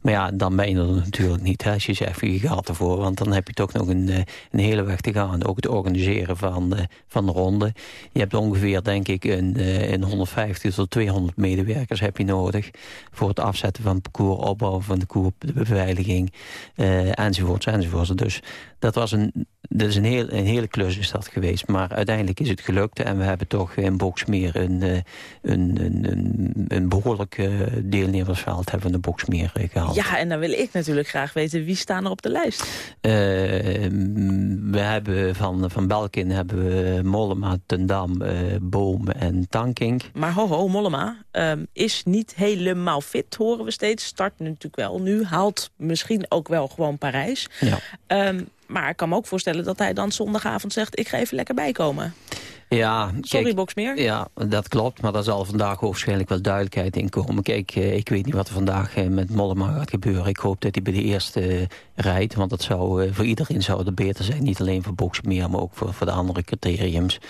Maar ja, dan ben je er natuurlijk niet. Hè, als je zegt, je gaat ervoor. Want dan heb je toch nog een, eh, een hele weg te gaan. Ook het organiseren van, uh, van de ronde. Je hebt ongeveer, denk ik, een, uh, een 150 tot 200 medewerkers heb je nodig. Voor het afzetten van het parcours, opbouwen van de koers, de beveiliging. Uh, enzovoorts, enzovoorts. Dus dat was een, dat is een, heel, een hele klus is dat geweest. Maar uiteindelijk is het gelukt. En we hebben toch in Boksmeer een, een, een, een, een behoorlijk deelnemersveld hebben we de Boksmeer gehaald. Ja, en dan wil ik natuurlijk graag weten wie staan er op de lijst. Uh, we hebben van, van Belkin hebben we Mollema, Tendam, uh, Boom en Tankink. Maar ho ho, Mollema um, is niet helemaal fit, horen we steeds. Start natuurlijk wel nu, haalt misschien ook wel gewoon Parijs. Ja. Um, maar ik kan me ook voorstellen dat hij dan zondagavond zegt... ik ga even lekker bijkomen. Ja, Sorry, kijk, Boksmeer. Ja, dat klopt. Maar daar zal vandaag waarschijnlijk wel duidelijkheid in komen. Kijk, eh, ik weet niet wat er vandaag eh, met Mollema gaat gebeuren. Ik hoop dat hij bij de eerste eh, rijdt. Want dat zou voor iedereen zou het beter zijn. Niet alleen voor Boksmeer, maar ook voor, voor de andere criteriums.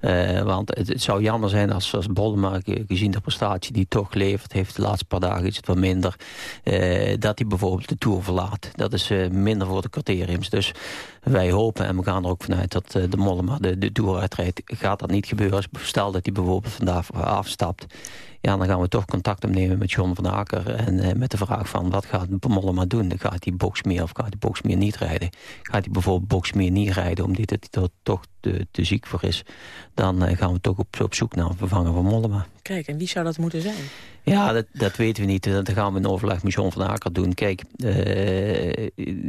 Uh, want het, zou jammer zijn als, als gezien de prestatie die toch levert... heeft de laatste paar dagen iets wat minder... Uh, dat hij bijvoorbeeld de Tour verlaat. Dat is uh, minder voor de criteriums. Dus wij hopen, en we gaan er ook vanuit dat de Mollema de, de Tour uitrijdt... gaat dat niet gebeuren. Stel dat hij bijvoorbeeld vandaag afstapt ja, dan gaan we toch contact opnemen met John van Aker. En uh, met de vraag van wat gaat Mollema doen? Gaat hij boxmeer of gaat hij boxmeer niet rijden? Gaat hij bijvoorbeeld boxmeer niet rijden omdat hij er toch te, te, ziek voor is? Dan uh, gaan we toch op, op zoek naar een vervanger van Mollema. Kijk, en wie zou dat moeten zijn? Ja, dat, dat weten we niet. Dat gaan we in overleg met John van Aker doen. Kijk, uh,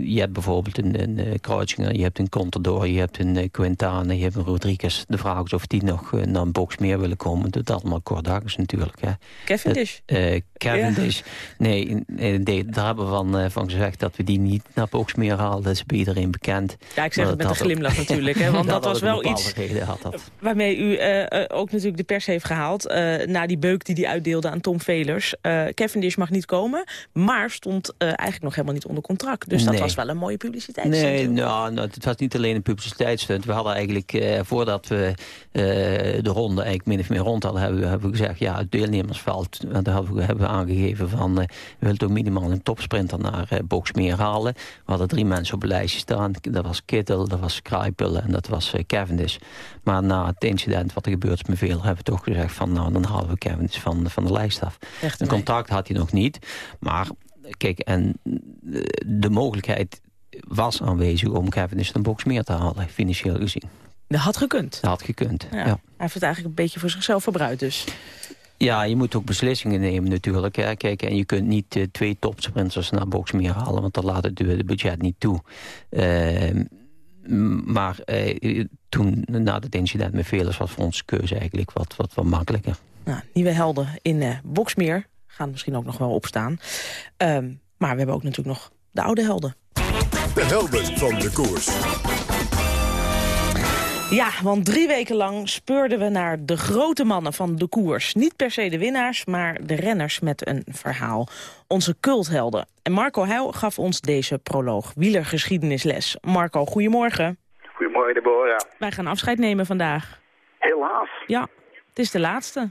je hebt bijvoorbeeld een, een Kreuzinger, je hebt een Contador, je hebt een uh, Quintana, je hebt een Rodriguez. De vraag is of die nog naar een box meer willen komen. Dat allemaal kort is natuurlijk. Hè. Cavendish? Cavendish. Ja. Nee, nee, daar hebben we van, van gezegd dat we die niet naar box meer halen. Dat is bij iedereen bekend. Ja, ik zeg het met een glimlach *laughs* natuurlijk. Hè, want dat, dat was wel iets waarmee u ook natuurlijk de pers heeft gehaald. na die beuk die hij uitdeelde aan Tom Velers. Uh, Cavendish mag niet komen, maar stond uh, eigenlijk nog helemaal niet onder contract. Dus dat was wel een mooie publiciteit. Nee, nou, nou, het was niet alleen een publiciteitsstunt. We hadden eigenlijk, eh, voordat we eh, de ronde eigenlijk min of meer rond hadden... hebben we, hebben we gezegd, ja, het deelnemersveld... daar hebben we, hebben we aangegeven van... We willen toch minimaal een topsprinter naar Boxmeer halen. We hadden drie mensen op het lijstje staan. Dat was Kittel, dat was Kruipel en dat was Cavendish. Maar na het incident wat er gebeurt is me veel... hebben we toch gezegd van, nou, dan halen we Cavendish van, van de lijst af. Echt een contact had hij nog niet. Maar kijk, en de mogelijkheid was aanwezig om Cavendish een box meer te halen, financieel gezien. Dat had gekund. Dat had gekund, ja. Hij heeft het eigenlijk een beetje voor zichzelf verbruikt dus. Ja, je moet ook beslissingen nemen natuurlijk. Hè. Kijk, en je kunt niet uh, twee topsprinters naar meer halen... want dan laat het de budget niet toe. Uh, maar uh, toen, na het incident met Velers... was voor ons keuze eigenlijk wat, wat, wat makkelijker. Nou, nieuwe helden in uh, Boksmeer gaan misschien ook nog wel opstaan. Um, maar we hebben ook natuurlijk nog de oude helden. De helden van de koers. Ja, want drie weken lang speurden we naar de grote mannen van de koers. Niet per se de winnaars, maar de renners met een verhaal. Onze culthelden. En Marco Heil gaf ons deze proloog, wielergeschiedenisles. Marco, goedemorgen. Goedemorgen, Deborah. Wij gaan afscheid nemen vandaag. Helaas. Ja, het is de laatste.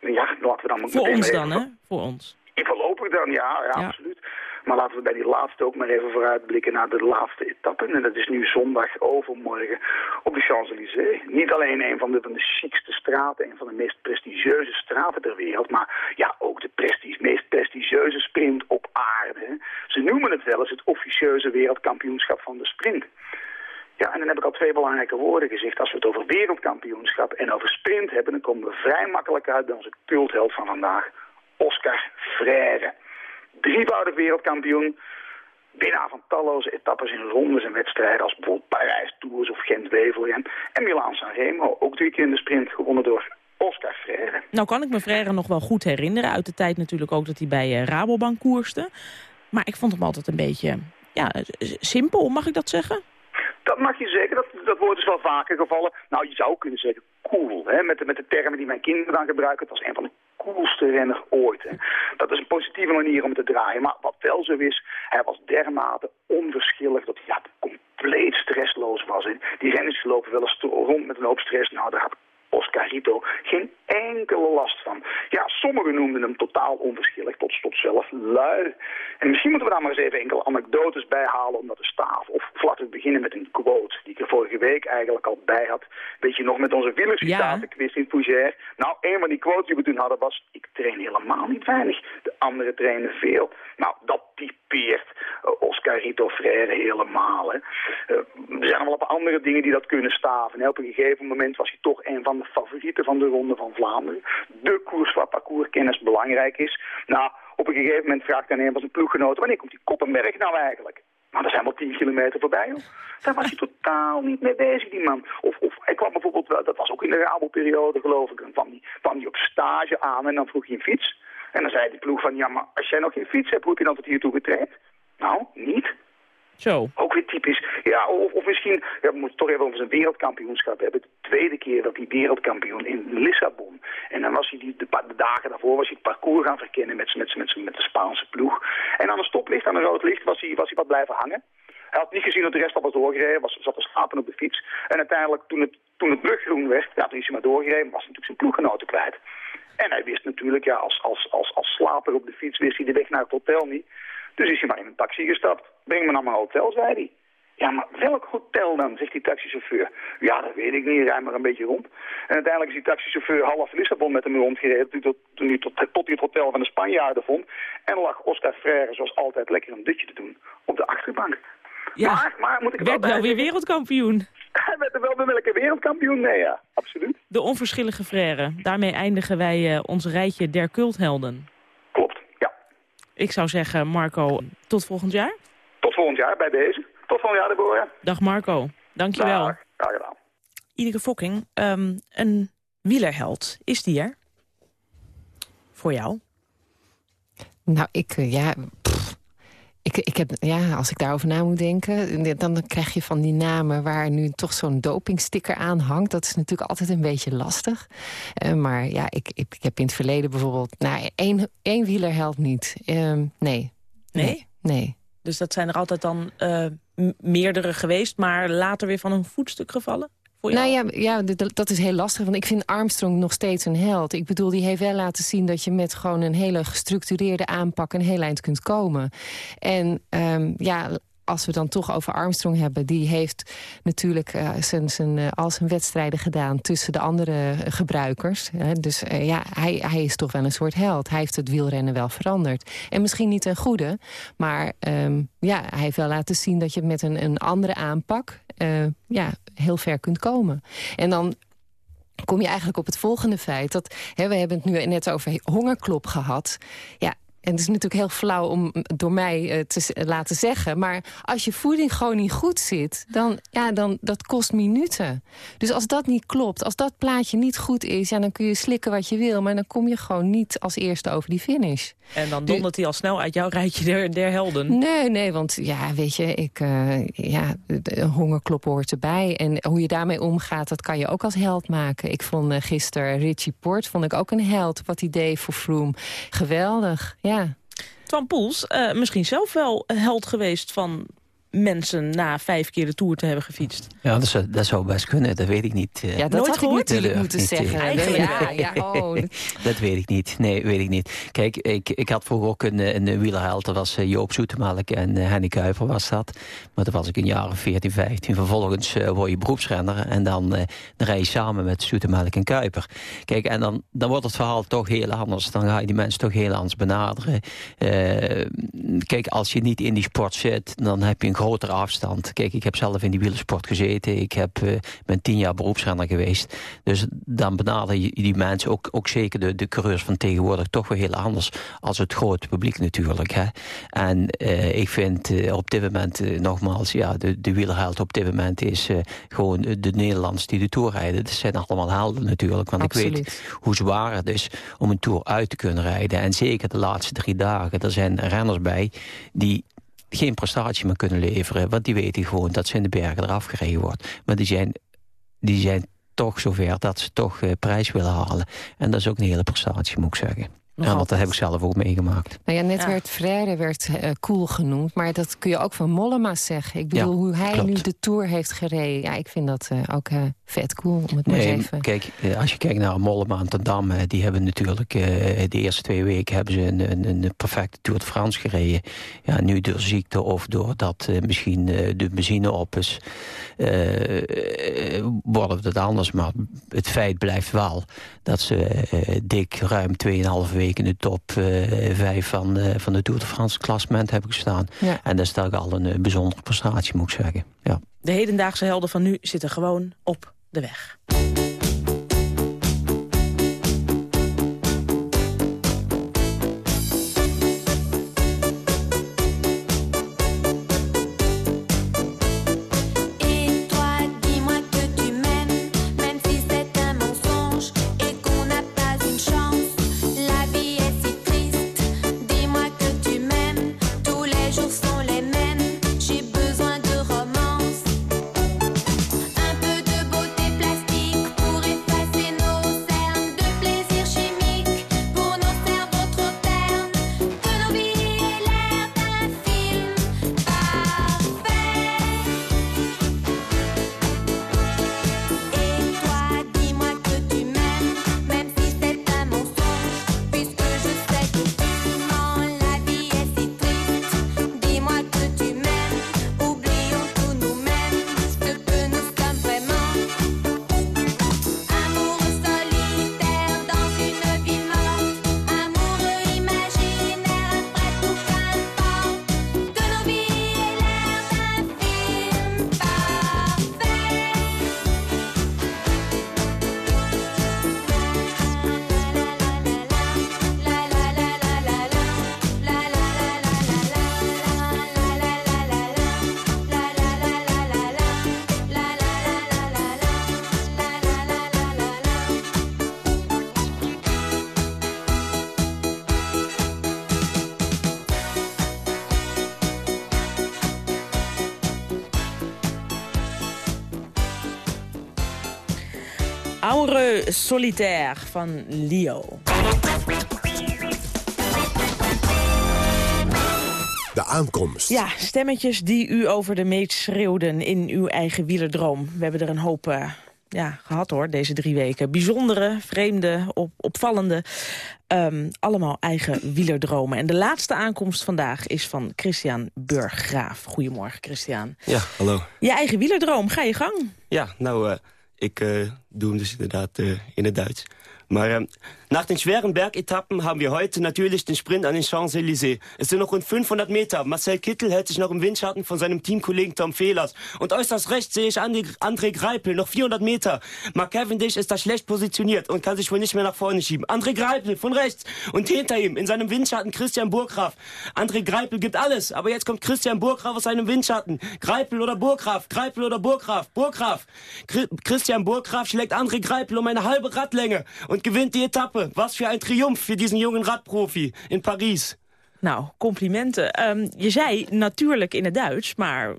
Ja, laten we dan Voor ons dan, hè? Voor ons. Voorlopig dan, ja, ja, ja, absoluut. Maar laten we bij die laatste ook maar even vooruitblikken naar de laatste etappe. En dat is nu zondag overmorgen op de Champs-Élysées. Niet alleen een van de, van de chicste straten, een van de meest prestigieuze straten ter wereld. Maar ja, ook de prestige, meest prestigieuze sprint op aarde. Ze noemen het wel eens het officieuze wereldkampioenschap van de sprint. Ja, en dan heb ik al twee belangrijke woorden gezegd. Als we het over wereldkampioenschap en over sprint hebben... dan komen we vrij makkelijk uit bij onze cultheld van vandaag, Oscar Freire. Drievoudig wereldkampioen, winnaar van talloze etappes in rondes en wedstrijden... als bijvoorbeeld Parijs, Tours of Gent-Wevelgem. En Milaan-San Remo, ook drie keer in de sprint, gewonnen door Oscar Freire. Nou kan ik me Freire nog wel goed herinneren. Uit de tijd natuurlijk ook dat hij bij uh, Rabobank koerste. Maar ik vond hem altijd een beetje ja, simpel, mag ik dat zeggen? Dat mag je zeggen, dat, dat woord is wel vaker gevallen. Nou, je zou kunnen zeggen cool, hè, met, de, met de termen die mijn kinderen dan gebruiken. Het was een van de coolste renner ooit. Hè. Dat is een positieve manier om te draaien. Maar wat wel zo is, hij was dermate onverschillig dat hij compleet stressloos was. Die renners lopen wel eens rond met een hoop stress. Nou, daar had Oscarito geen enkele last van. Ja, sommigen noemden hem totaal onverschillig, tot, tot zelf lui. En misschien moeten we daar maar eens even enkele anekdotes bij halen om dat te staaf. Of, laten we beginnen met een quote die ik er vorige week eigenlijk al bij had. Weet je nog, met onze wielercitatenquiz ja. in Fougère. Nou, een van die quotes die we toen hadden was, ik train helemaal niet weinig. De anderen trainen veel. Nou, dat typeert uh, Oscarito Freire helemaal. Hè. Er zijn nog wel paar andere dingen die dat kunnen staven. En op een gegeven moment was hij toch een van de favorieten van de Ronde van Vlaanderen. De koers waar parcourskennis belangrijk is. Nou, op een gegeven moment vraagt hij een van zijn ploeggenoten... wanneer komt die Koppenberg nou eigenlijk? Nou, daar zijn wel 10 kilometer voorbij, hoor. Daar was hij totaal niet mee bezig, die man. Of, of hij kwam bijvoorbeeld, dat was ook in de Rabo-periode, geloof ik, dan kwam hij, hij op stage aan en dan vroeg hij een fiets. En dan zei die ploeg van, ja, maar als jij nog geen fiets hebt, hoe je dan tot hiertoe getraind? Nou, niet. Zo. Ook weer typisch. Ja, of, of misschien, ja, we moeten toch even over zijn wereldkampioenschap hebben. De tweede keer dat hij wereldkampioen in Lissabon. En dan was hij die, de, dagen daarvoor was hij het parcours gaan verkennen met, met, met, met de Spaanse ploeg. En aan een stoplicht, aan een rood licht, was hij, was hij wat blijven hangen. Hij had niet gezien dat de rest al was doorgereden, was, zat te slapen op de fiets. En uiteindelijk, toen het, toen het bruggroen werd, ja, toen is hij maar doorgereden, was natuurlijk zijn ploeggenoten kwijt. En hij wist natuurlijk, ja, als, als, als, als slaper op de fiets wist hij de weg naar het hotel niet. Dus is hij maar in een taxi gestapt. Breng me naar mijn hotel, zei hij. Ja, maar welk hotel dan, zegt die taxichauffeur. Ja, dat weet ik niet, rij maar een beetje rond. En uiteindelijk is die taxichauffeur half Lissabon met hem rondgereden... toen, toen hij tot, tot hij het hotel van de Spanjaarden vond. En lag Oscar Freire zoals altijd lekker een dutje te doen op de achterbank. Ja, maar, maar moet ik werd wel, wel weer wereldkampioen. *laughs* Hij werd er wel bij welke wereldkampioen, nee ja, absoluut. De onverschillige Freire. Daarmee eindigen wij uh, ons rijtje der culthelden. Ik zou zeggen, Marco, tot volgend jaar? Tot volgend jaar, bij deze. Tot volgend jaar, Deborah. Dag Marco, dankjewel. Dag, graag gedaan. Ineke Fokking, um, een wielerheld, is die er? Voor jou? Nou, ik, ja... Ik, ik heb, ja, als ik daarover na moet denken... Dan, krijg je van die namen waar nu toch zo'n dopingsticker aan hangt. Dat is natuurlijk altijd een beetje lastig. Uh, maar ja, ik, ik, ik, heb in het verleden bijvoorbeeld... Nou, één, één wieler helpt niet. Uh, nee. Nee? Nee. Dus dat zijn er altijd dan uh, meerdere geweest, maar later weer van een voetstuk gevallen? Nou ja, ja, dat is heel lastig, want ik vind Armstrong nog steeds een held. Ik bedoel, die heeft wel laten zien dat je met gewoon een hele gestructureerde aanpak... een heel eind kunt komen. En um, ja, als we dan toch over Armstrong hebben... die heeft natuurlijk uh, zijn, zijn, uh, al zijn wedstrijden gedaan tussen de andere gebruikers. Hè. Dus ja, hij, hij is toch wel een soort held. Hij heeft het wielrennen wel veranderd. En misschien niet ten goede, maar um, ja, hij heeft wel laten zien... dat je met een, een andere aanpak ja, heel ver kunt komen. En dan kom je eigenlijk op het volgende feit. Dat, hè, we hebben het nu net over hongerklop gehad. Ja, en het is natuurlijk heel flauw om door mij uh, te laten zeggen... maar als je voeding gewoon niet goed zit, dan, ja, dan dat kost minuten. Dus als dat niet klopt, als dat plaatje niet goed is... Ja, dan kun je slikken wat je wil, maar dan kom je gewoon niet als eerste over die finish. En dan dondert hij al snel uit jouw rijtje der, der helden. Nee, nee, want ja, weet je, ik, uh, ja, hongerklop hoort erbij. En hoe je daarmee omgaat, dat kan je ook als held maken. Ik vond uh, gisteren Richie Port, vond ik ook een held. Wat hij deed voor Froome. Geweldig, ja. Twan Poels, uh, misschien zelf wel held geweest van mensen na vijf keer de Tour te hebben gefietst. Ja, dat zou, dat zou best kunnen, dat weet ik niet. Eh. Ja, dat Nooit had gehoord? ik natuurlijk moeten Niet, zeggen. Eigenlijk ja, ja, oh. *laughs* dat weet ik niet. Nee, weet ik niet. Kijk, ik, ik had vroeger ook een, een wielerheld. Dat was eh, Joop Zoetemelk en uh, Henny Kuiper was dat. Maar toen was ik in jaren 14, 15. Vervolgens uh, word je beroepsrenner. En dan, dan rij je samen met Zoetemelk en Kuiper. Kijk, en dan, dan wordt het verhaal toch heel anders. Dan ga je die mensen toch heel anders benaderen. kijk, als je niet in die sport zit, dan heb je een grotere afstand. Kijk, ik heb zelf in die wielersport gezeten. Ik heb, uh, ben tien jaar beroepsrenner geweest. Dus dan benader je die mensen, ook, ook zeker de, de coureurs van tegenwoordig... toch weer heel anders als het grote publiek natuurlijk. Hè. En uh, ik vind uh, op dit moment, nogmaals... ja, de, de wielerheld op dit moment is gewoon de Nederlanders die de Tour rijden. Dat zijn allemaal helden natuurlijk. Want Absoluut. ik weet hoe zwaar het is om een Tour uit te kunnen rijden. En zeker de laatste drie dagen. Er zijn renners bij die geen prestatie meer kunnen leveren. Want die weten gewoon dat ze in de bergen eraf gereden wordt. Maar die zijn, die zijn toch zover dat ze toch uh, prijs willen halen. En dat is ook een hele prestatie, moet ik zeggen. Ja, want dat heb ik zelf ook meegemaakt. Nou ja, net ja. werd Frère werd uh, cool genoemd. Maar dat kun je ook van Mollema zeggen. Ik bedoel, Ja, hoe hij klopt. nu de Tour heeft gereden. Ja, ik vind dat uh, ook uh, vet cool, om het maar eens even... kijk, eh, als je kijkt naar Mollema en Ten Dam, eh, die hebben natuurlijk eh, de eerste twee weken hebben ze een, een, een perfecte Tour de France gereden. Ja, nu door ziekte of doordat eh, misschien eh, de benzine op is, eh, eh, worden het anders. Maar het feit blijft wel dat ze eh, dik ruim 2,5 weken in de top eh 5 van, eh, van de Tour de France klassement hebben gestaan. Ja. En dat is toch al een eh, bijzondere prestatie, moet ik zeggen. Ja. De hedendaagse helden van nu zitten gewoon op de weg. Amoureux solitaire van Leo. De aankomst. Ja, stemmetjes die u over de meet schreeuwden in uw eigen wielerdroom. We hebben er een hoop eh, ja, gehad hoor, deze drie weken. Bijzondere, vreemde, op, opvallende. ehm, allemaal eigen wielerdromen. En de laatste aankomst vandaag is van Christian Burggraaf. Goedemorgen, Christian. Ja, hallo. Je eigen wielerdroom, ga je gang. Ja, nou, eh, ik eh, doe hem dus inderdaad eh, in het Duits. Maar ähm, nach den schweren Bergetappen haben wir heute natürlich den Sprint an den Champs-Élysées. Es sind noch rund 500 Meter. Marcel Kittel hält sich noch im Windschatten von seinem Teamkollegen Tom Fehlers. Und äußerst rechts sehe ich André, André Greipel, noch 400 Meter. Mark Cavendish ist da schlecht positioniert und kann sich wohl nicht mehr nach vorne schieben. André Greipel von rechts und hinter ihm in seinem Windschatten Christian Burggraf. André Greipel gibt alles, aber jetzt kommt Christian Burggraf aus seinem Windschatten. Greipel oder Burggraf, Greipel oder Burggraf. Chri Christian Burggraf schlägt André Greipel um eine halbe Radlänge und gewinnt die Etappe. Was für ein Triumph für diesen jungen Radprofi in Paris. Nou, complimenten. Ehm, je zei natuurlijk in het Duits, maar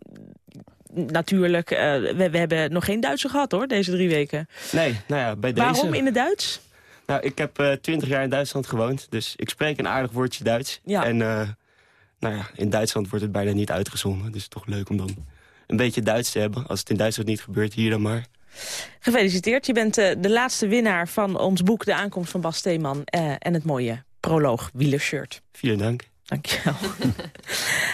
natuurlijk, eh, we, we hebben nog geen Duitse gehad hoor, deze drie weken. Nee, nou ja, bij deze... Waarom in het Duits? Nou, ik heb eh, twintig jaar in Duitsland gewoond, dus ik spreek een aardig woordje Duits. Ja. En eh, nou ja, in Duitsland wordt het bijna niet uitgezonden. Dus toch leuk om dan een beetje Duits te hebben. Als het in Duitsland niet gebeurt, hier dan maar. Gefeliciteerd, je bent eh, de laatste winnaar van ons boek De aankomst van Bas Steeman eh, en het mooie proloog wielershirt. Vielen dank. Dankjewel. *laughs*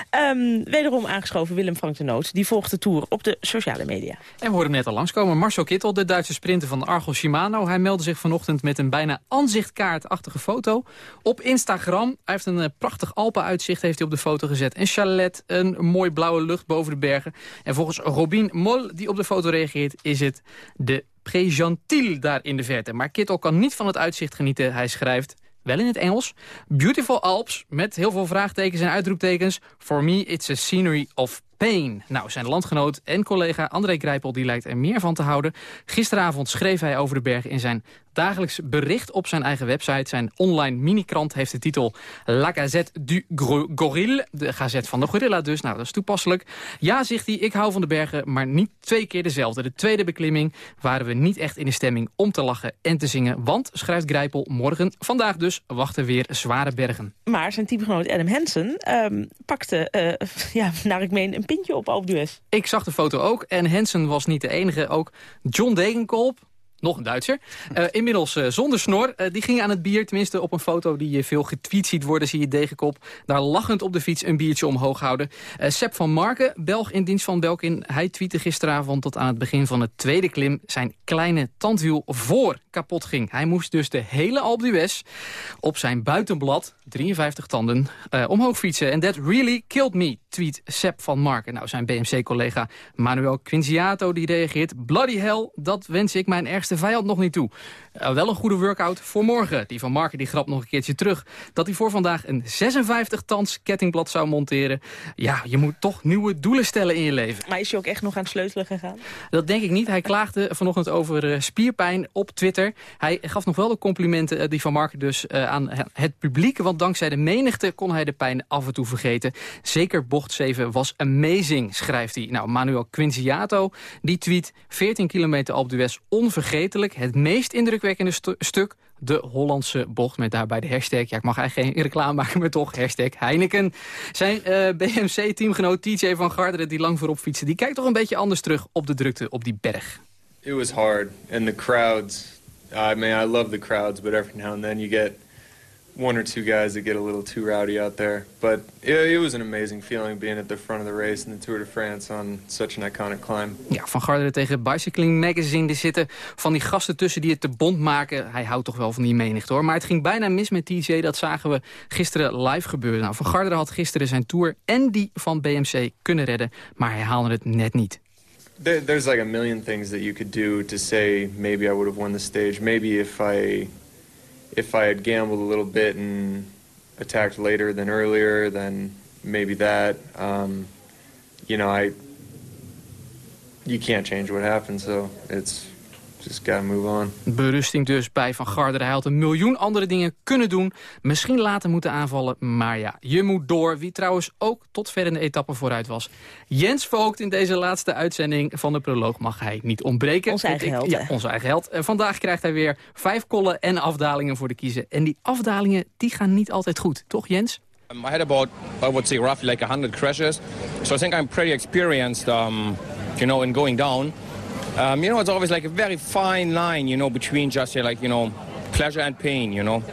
Ehm wederom aangeschoven Willem Frank de Noot. Die volgt de Tour op de sociale media. En we hoorden net al langskomen. Marcel Kittel, de Duitse sprinter van Argos Shimano. Hij meldde zich vanochtend met een bijna aanzichtkaartachtige foto. Op Instagram. Hij heeft een eh, prachtig Alpen-uitzicht heeft hij op de foto gezet. Een chalet, een mooi blauwe lucht boven de bergen. En volgens Robin Mol, die op de foto reageert, is het de Prégentil daar in de verte. Maar Kittel kan niet van het uitzicht genieten. Hij schrijft wel in het Engels. Beautiful Alps, met heel veel vraagtekens en uitroeptekens. For me, it's a scenery of pain. Nou, zijn landgenoot en collega André Grijpel die lijkt er meer van te houden. Gisteravond schreef hij over de bergen in zijn dagelijks bericht op zijn eigen website. Zijn online minikrant heeft de titel La Gazette du Gorille. De gazette van de gorilla dus. Nou, dat is toepasselijk. Ja, zegt hij, ik hou van de bergen, maar niet twee keer dezelfde. De tweede beklimming waren we niet echt in de stemming om te lachen en te zingen. Want, schrijft Grijpel, morgen, vandaag dus, wachten weer zware bergen. Maar zijn teamgenoot Adam Hansen ehm, pakte, eh, *laughs* ja, naar ik meen, een pintje op Alpe d'Huez. Ik zag de foto ook en Hansen was niet de enige. Ook John Degenkolb, nog een Duitser, eh, inmiddels eh, zonder snor. eh, die ging aan het bier, tenminste op een foto die je veel getweet ziet worden... zie je Degenkop daar lachend op de fiets een biertje omhoog houden. Sepp van Marken, Belg in dienst van Belkin... hij tweette gisteravond tot aan het begin van het tweede klim... zijn kleine tandwiel voor kapot ging. Hij moest dus de hele Alpe d'Huez op zijn buitenblad, 53 tanden, eh, omhoog fietsen. En that really killed me, tweet Sepp van Marken. Nou, zijn BMC-collega Manuel Quinziato die reageert... Bloody hell, dat wens ik mijn ergste vijand nog niet toe. Eh, wel een goede workout voor morgen. Die van Marken die grapt nog een keertje terug. Dat hij voor vandaag een 56-tands kettingblad zou monteren. Ja, je moet toch nieuwe doelen stellen in je leven. Maar is hij ook echt nog aan het sleutelen gegaan? Dat denk ik niet. Hij klaagde vanochtend over eh, spierpijn op Twitter. Hij gaf nog wel de complimenten eh, die van Marken dus eh, aan het publiek. Want dankzij de menigte kon hij de pijn af en toe vergeten. Zeker bocht 7 was amazing, schrijft hij. Nou, Manuel Quinziato, die tweet 14 kilometer Alpe d'Huez onvergetelijk. Het meest indrukwekkende stu- stuk de Hollandse bocht met daarbij de hashtag... ja, ik mag eigenlijk geen reclame maken, maar toch, hashtag Heineken. Zijn eh, BMC-teamgenoot TJ van Garderen, die lang voorop fietsen... die kijkt toch een beetje anders terug op de drukte op die berg. It was hard, and the crowds. I mean, I love the crowds, but every now and then you get one or two guys that get a little too rowdy out there. But it, it was an amazing feeling being at the front of the race in the Tour de France on such an iconic climb. Ja, Van Garderen tegen Bicycling Magazine. Er zitten van die gasten tussen die het te bond maken. Hij houdt toch wel van die menigte hoor. Maar het ging bijna mis met TJ. Dat zagen we gisteren live gebeuren. Nou, van Garderen had gisteren zijn Tour en die van BMC kunnen redden. Maar hij haalde het net niet. There, there's like a million things that you could do to say maybe I would have won the stage. Maybe if I if I had gambled a little bit and attacked later than earlier, then maybe that. Um, you know, I you can't change what happened, so it's just gotta move on. Berusting dus bij Van Garderen. Hij had een miljoen andere dingen kunnen doen. Misschien later moeten aanvallen. Maar ja, je moet door. Wie trouwens ook tot ver in de etappe vooruit was. Jens Voogd in deze laatste uitzending van de proloog mag hij niet ontbreken. Onze eigen held, Ja, onze eigen held. Vandaag krijgt hij weer vijf kollen en afdalingen voor de kiezen. En die afdalingen die gaan niet altijd goed. Toch Jens? Um, I had about, I would say, roughly like 100 crashes. So I think I'm pretty experienced, um, you know, in going down. Um, you know, it's always like a very fine line, you know, between just like, you know, pleasure and pain, you know.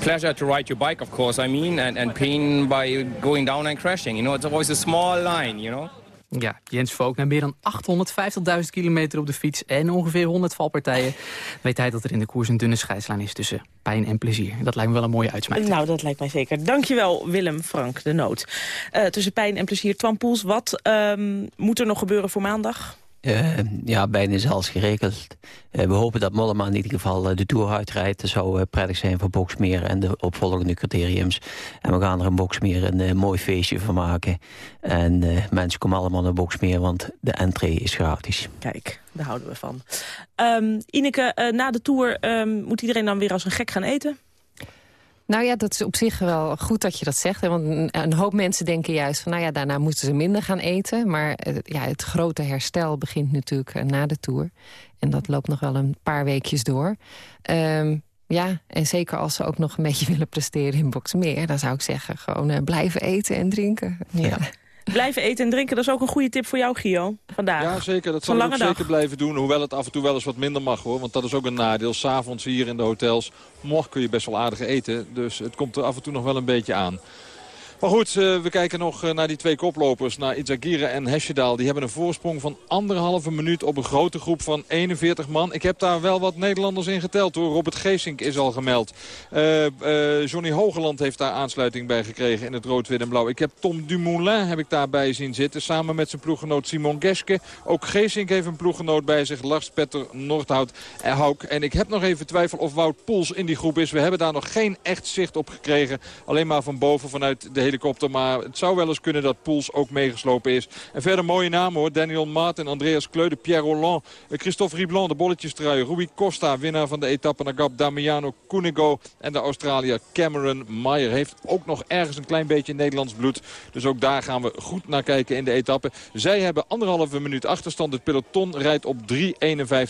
Pleasure to ride your bike, of course, I mean, and, and pain by going down and crashing. You know, it's always a small line, you know. Ja, Jens Vogt, na meer dan 850.000 kilometer op de fiets en ongeveer 100 valpartijen... weet hij dat er in de koers een dunne scheidslijn is tussen pijn en plezier. Dat lijkt me wel een mooie uitsmijter. Nou, dat lijkt mij zeker. Dankjewel, Willem Frank de Noot. Eh, tussen pijn en plezier, Twan Poels, wat ehm, moet er nog gebeuren voor maandag? Eh, ja, bijna alles geregeld. Eh, we hopen dat Mollema in ieder geval eh, de Tour uitrijdt. Dat zou prettig zijn voor Boksmeer en de opvolgende criteriums. En we gaan er in Boksmeer een mooi feestje van maken. En mensen komen allemaal naar Boksmeer, want de entree is gratis. Kijk, daar houden we van. Um, Ineke, na de Tour ehm, moet iedereen dan weer als een gek gaan eten? Nou ja, dat is op zich wel goed dat je dat zegt. Hè? Want een, hoop mensen denken juist van... nou ja, daarna moeten ze minder gaan eten. Maar uh, ja, het grote herstel begint natuurlijk uh, na de Tour. En dat loopt nog wel een paar weekjes door. Um, ja, en zeker als ze ook nog een beetje *laughs* willen presteren in Boxmeer... dan zou ik zeggen, gewoon uh, blijven eten en drinken. ja. Blijven eten en drinken, dat is ook een goede tip voor jou, Gio, vandaag. Ja, zeker. Dat zal ik ook zeker blijven doen. Hoewel het af en toe wel eens wat minder mag, hoor. Want dat is ook een nadeel. S'avonds hier in de hotels, morgen kun je best wel aardig eten. Dus het komt er af en toe nog wel een beetje aan. Maar goed, we kijken nog naar die twee koplopers. Naar Itzagire en Hesjedaal. Die hebben een voorsprong van anderhalve minuut op een grote groep van 41 man. Ik heb daar wel wat Nederlanders in geteld hoor. Robert Geesink is al gemeld. Uh, Johnny Hogeland heeft daar aansluiting bij gekregen in het rood, wit en blauw. Ik heb Tom Dumoulin heb ik daarbij zien zitten. Samen met zijn ploeggenoot Simon Geske. Ook Geesink heeft een ploeggenoot bij zich. Lars Petter Noordhout en Hauk. En ik heb nog even twijfel of Wout Poels in die groep is. We hebben daar nog geen echt zicht op gekregen. Alleen maar van boven vanuit de helikopter. Maar het zou wel eens kunnen dat Poels ook meegeslopen is. En verder mooie namen hoor. Daniel Martin, Andreas Kleude, Pierre Roland, Christophe Riblon, de bolletjestrui. Rui Costa, winnaar van de etappe naar Gap. Damiano Cunego en de Australiër Cameron Meyer. Heeft ook nog ergens een klein beetje Nederlands bloed. Dus ook daar gaan we goed naar kijken in de etappe. Zij hebben anderhalve minuut achterstand. Het peloton rijdt op 3.51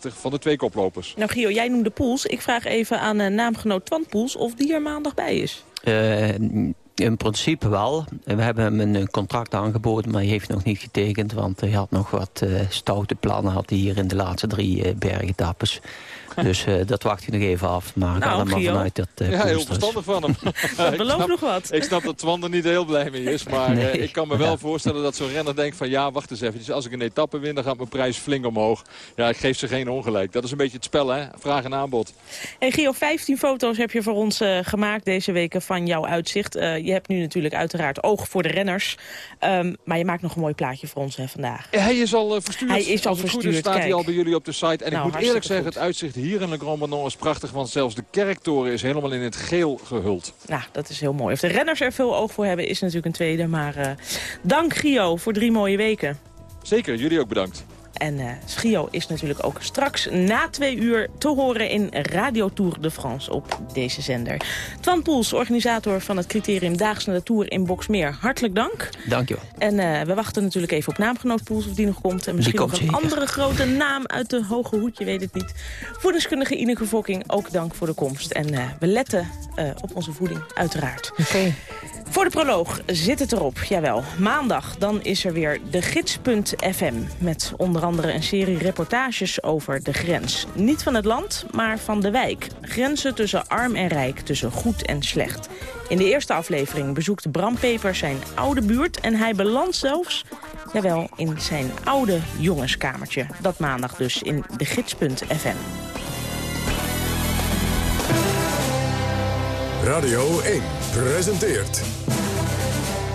van de twee koplopers. Nou Gio, jij noemde Poels. Ik vraag even aan uh, naamgenoot Twan Poels of die er maandag bij is. Uh, in principe wel. We hebben hem een contract aangeboden, maar hij heeft nog niet getekend. Want hij had nog wat uh, stoute plannen had hij hier in de laatste drie uh, bergetappes. *laughs* Dus uh, dat wacht je nog even af. Maar ik nou, ga er maar vanuit dat... Uh, ja, heel verstandig van hem. *laughs* dat belooft nog wat. Ik snap dat Twan er niet heel blij mee is. Maar nee. uh, ik kan me wel ja. voorstellen dat zo'n renner denkt van... ja, wacht eens even. Als ik een etappe win, dan gaat mijn prijs flink omhoog. Ja, ik geef ze geen ongelijk. Dat is een beetje het spel, hè? Vraag en aanbod. En Gio, 15 foto's heb je voor ons gemaakt deze weken van jouw uitzicht. je hebt nu natuurlijk uiteraard oog voor de renners. Um, maar je maakt nog een mooi plaatje voor ons hè, vandaag. Hij is al verstuurd. Hij is al Als verstuurd, staat kijk. hij al bij jullie op de site. En nou, ik moet eerlijk zeggen, goed. het uitzicht hier in Le Grand Manon is prachtig. Want zelfs de kerktoren is helemaal in het geel gehuld. Nou, dat is heel mooi. Of de renners er veel oog voor hebben is natuurlijk een tweede. Maar uh, dank Gio voor drie mooie weken. Zeker, jullie ook bedankt. En uh, Schio is natuurlijk ook straks na twee uur te horen in Radio Tour de France op deze zender. Twan Poels, organisator van het criterium Daags naar de Tour in Boksmeer. Hartelijk dank. Dank je wel. En uh, we wachten natuurlijk even op naamgenoot Poels of die nog komt. En misschien komt nog een zeker. andere grote naam uit de hoge hoed, je weet het niet. Voedingskundige Ineke Fokking, ook dank voor de komst. En uh, we letten op onze voeding, uiteraard. Oké. Okay. Voor de proloog zit het erop, jawel. Maandag dan is er weer de gids.fm met onder andere een serie reportages over de grens. Niet van het land, maar van de wijk. Grenzen tussen arm en rijk, tussen goed en slecht. In de eerste aflevering bezoekt Bram Peper zijn oude buurt... en hij belandt zelfs, jawel, in zijn oude jongenskamertje. Dat maandag dus in de gids.fm. Radio 1 presenteert...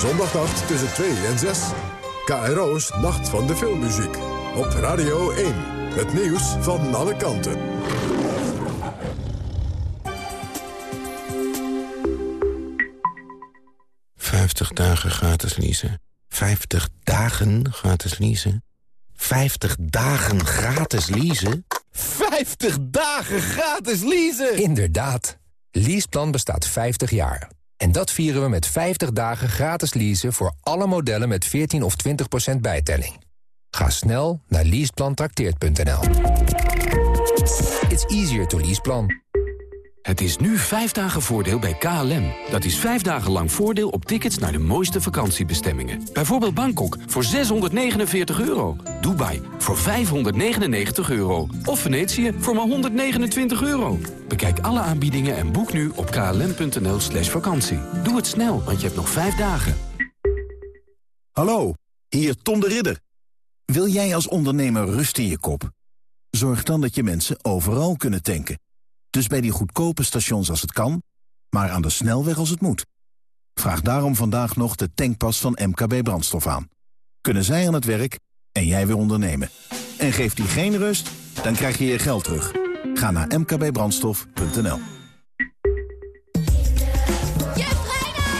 Zondagnacht tussen 2 en 6. KRO's Nacht van de Filmmuziek. Op Radio 1. Het nieuws van alle kanten. 50 dagen gratis leasen. 50 dagen gratis leasen. 50 dagen gratis leasen? 50 dagen gratis leasen! Inderdaad. Leaseplan bestaat 50 jaar. En dat vieren we met 50 dagen gratis leasen... voor alle modellen met 14 of 20% bijtelling. Ga snel naar leaseplantrakteert.nl. It's easier to leaseplan. Het is nu vijf dagen voordeel bij KLM. Dat is vijf dagen lang voordeel op tickets naar de mooiste vakantiebestemmingen. Bijvoorbeeld Bangkok voor 649 euro. Dubai voor 599 euro. Of Venetië voor maar 129 euro. Bekijk alle aanbiedingen en boek nu op klm.nl slash vakantie. Doe het snel, want je hebt nog vijf dagen. Hallo, hier Tom de Ridder. Wil jij als ondernemer rust in je kop? Zorg dan dat je mensen overal kunnen tanken. Dus bij die goedkope stations als het kan, maar aan de snelweg als het moet. Vraag daarom vandaag nog de tankpas van MKB Brandstof aan. Kunnen zij aan het werk en jij weer ondernemen. En geeft die geen rust, dan krijg je je geld terug. Ga naar mkbbrandstof.nl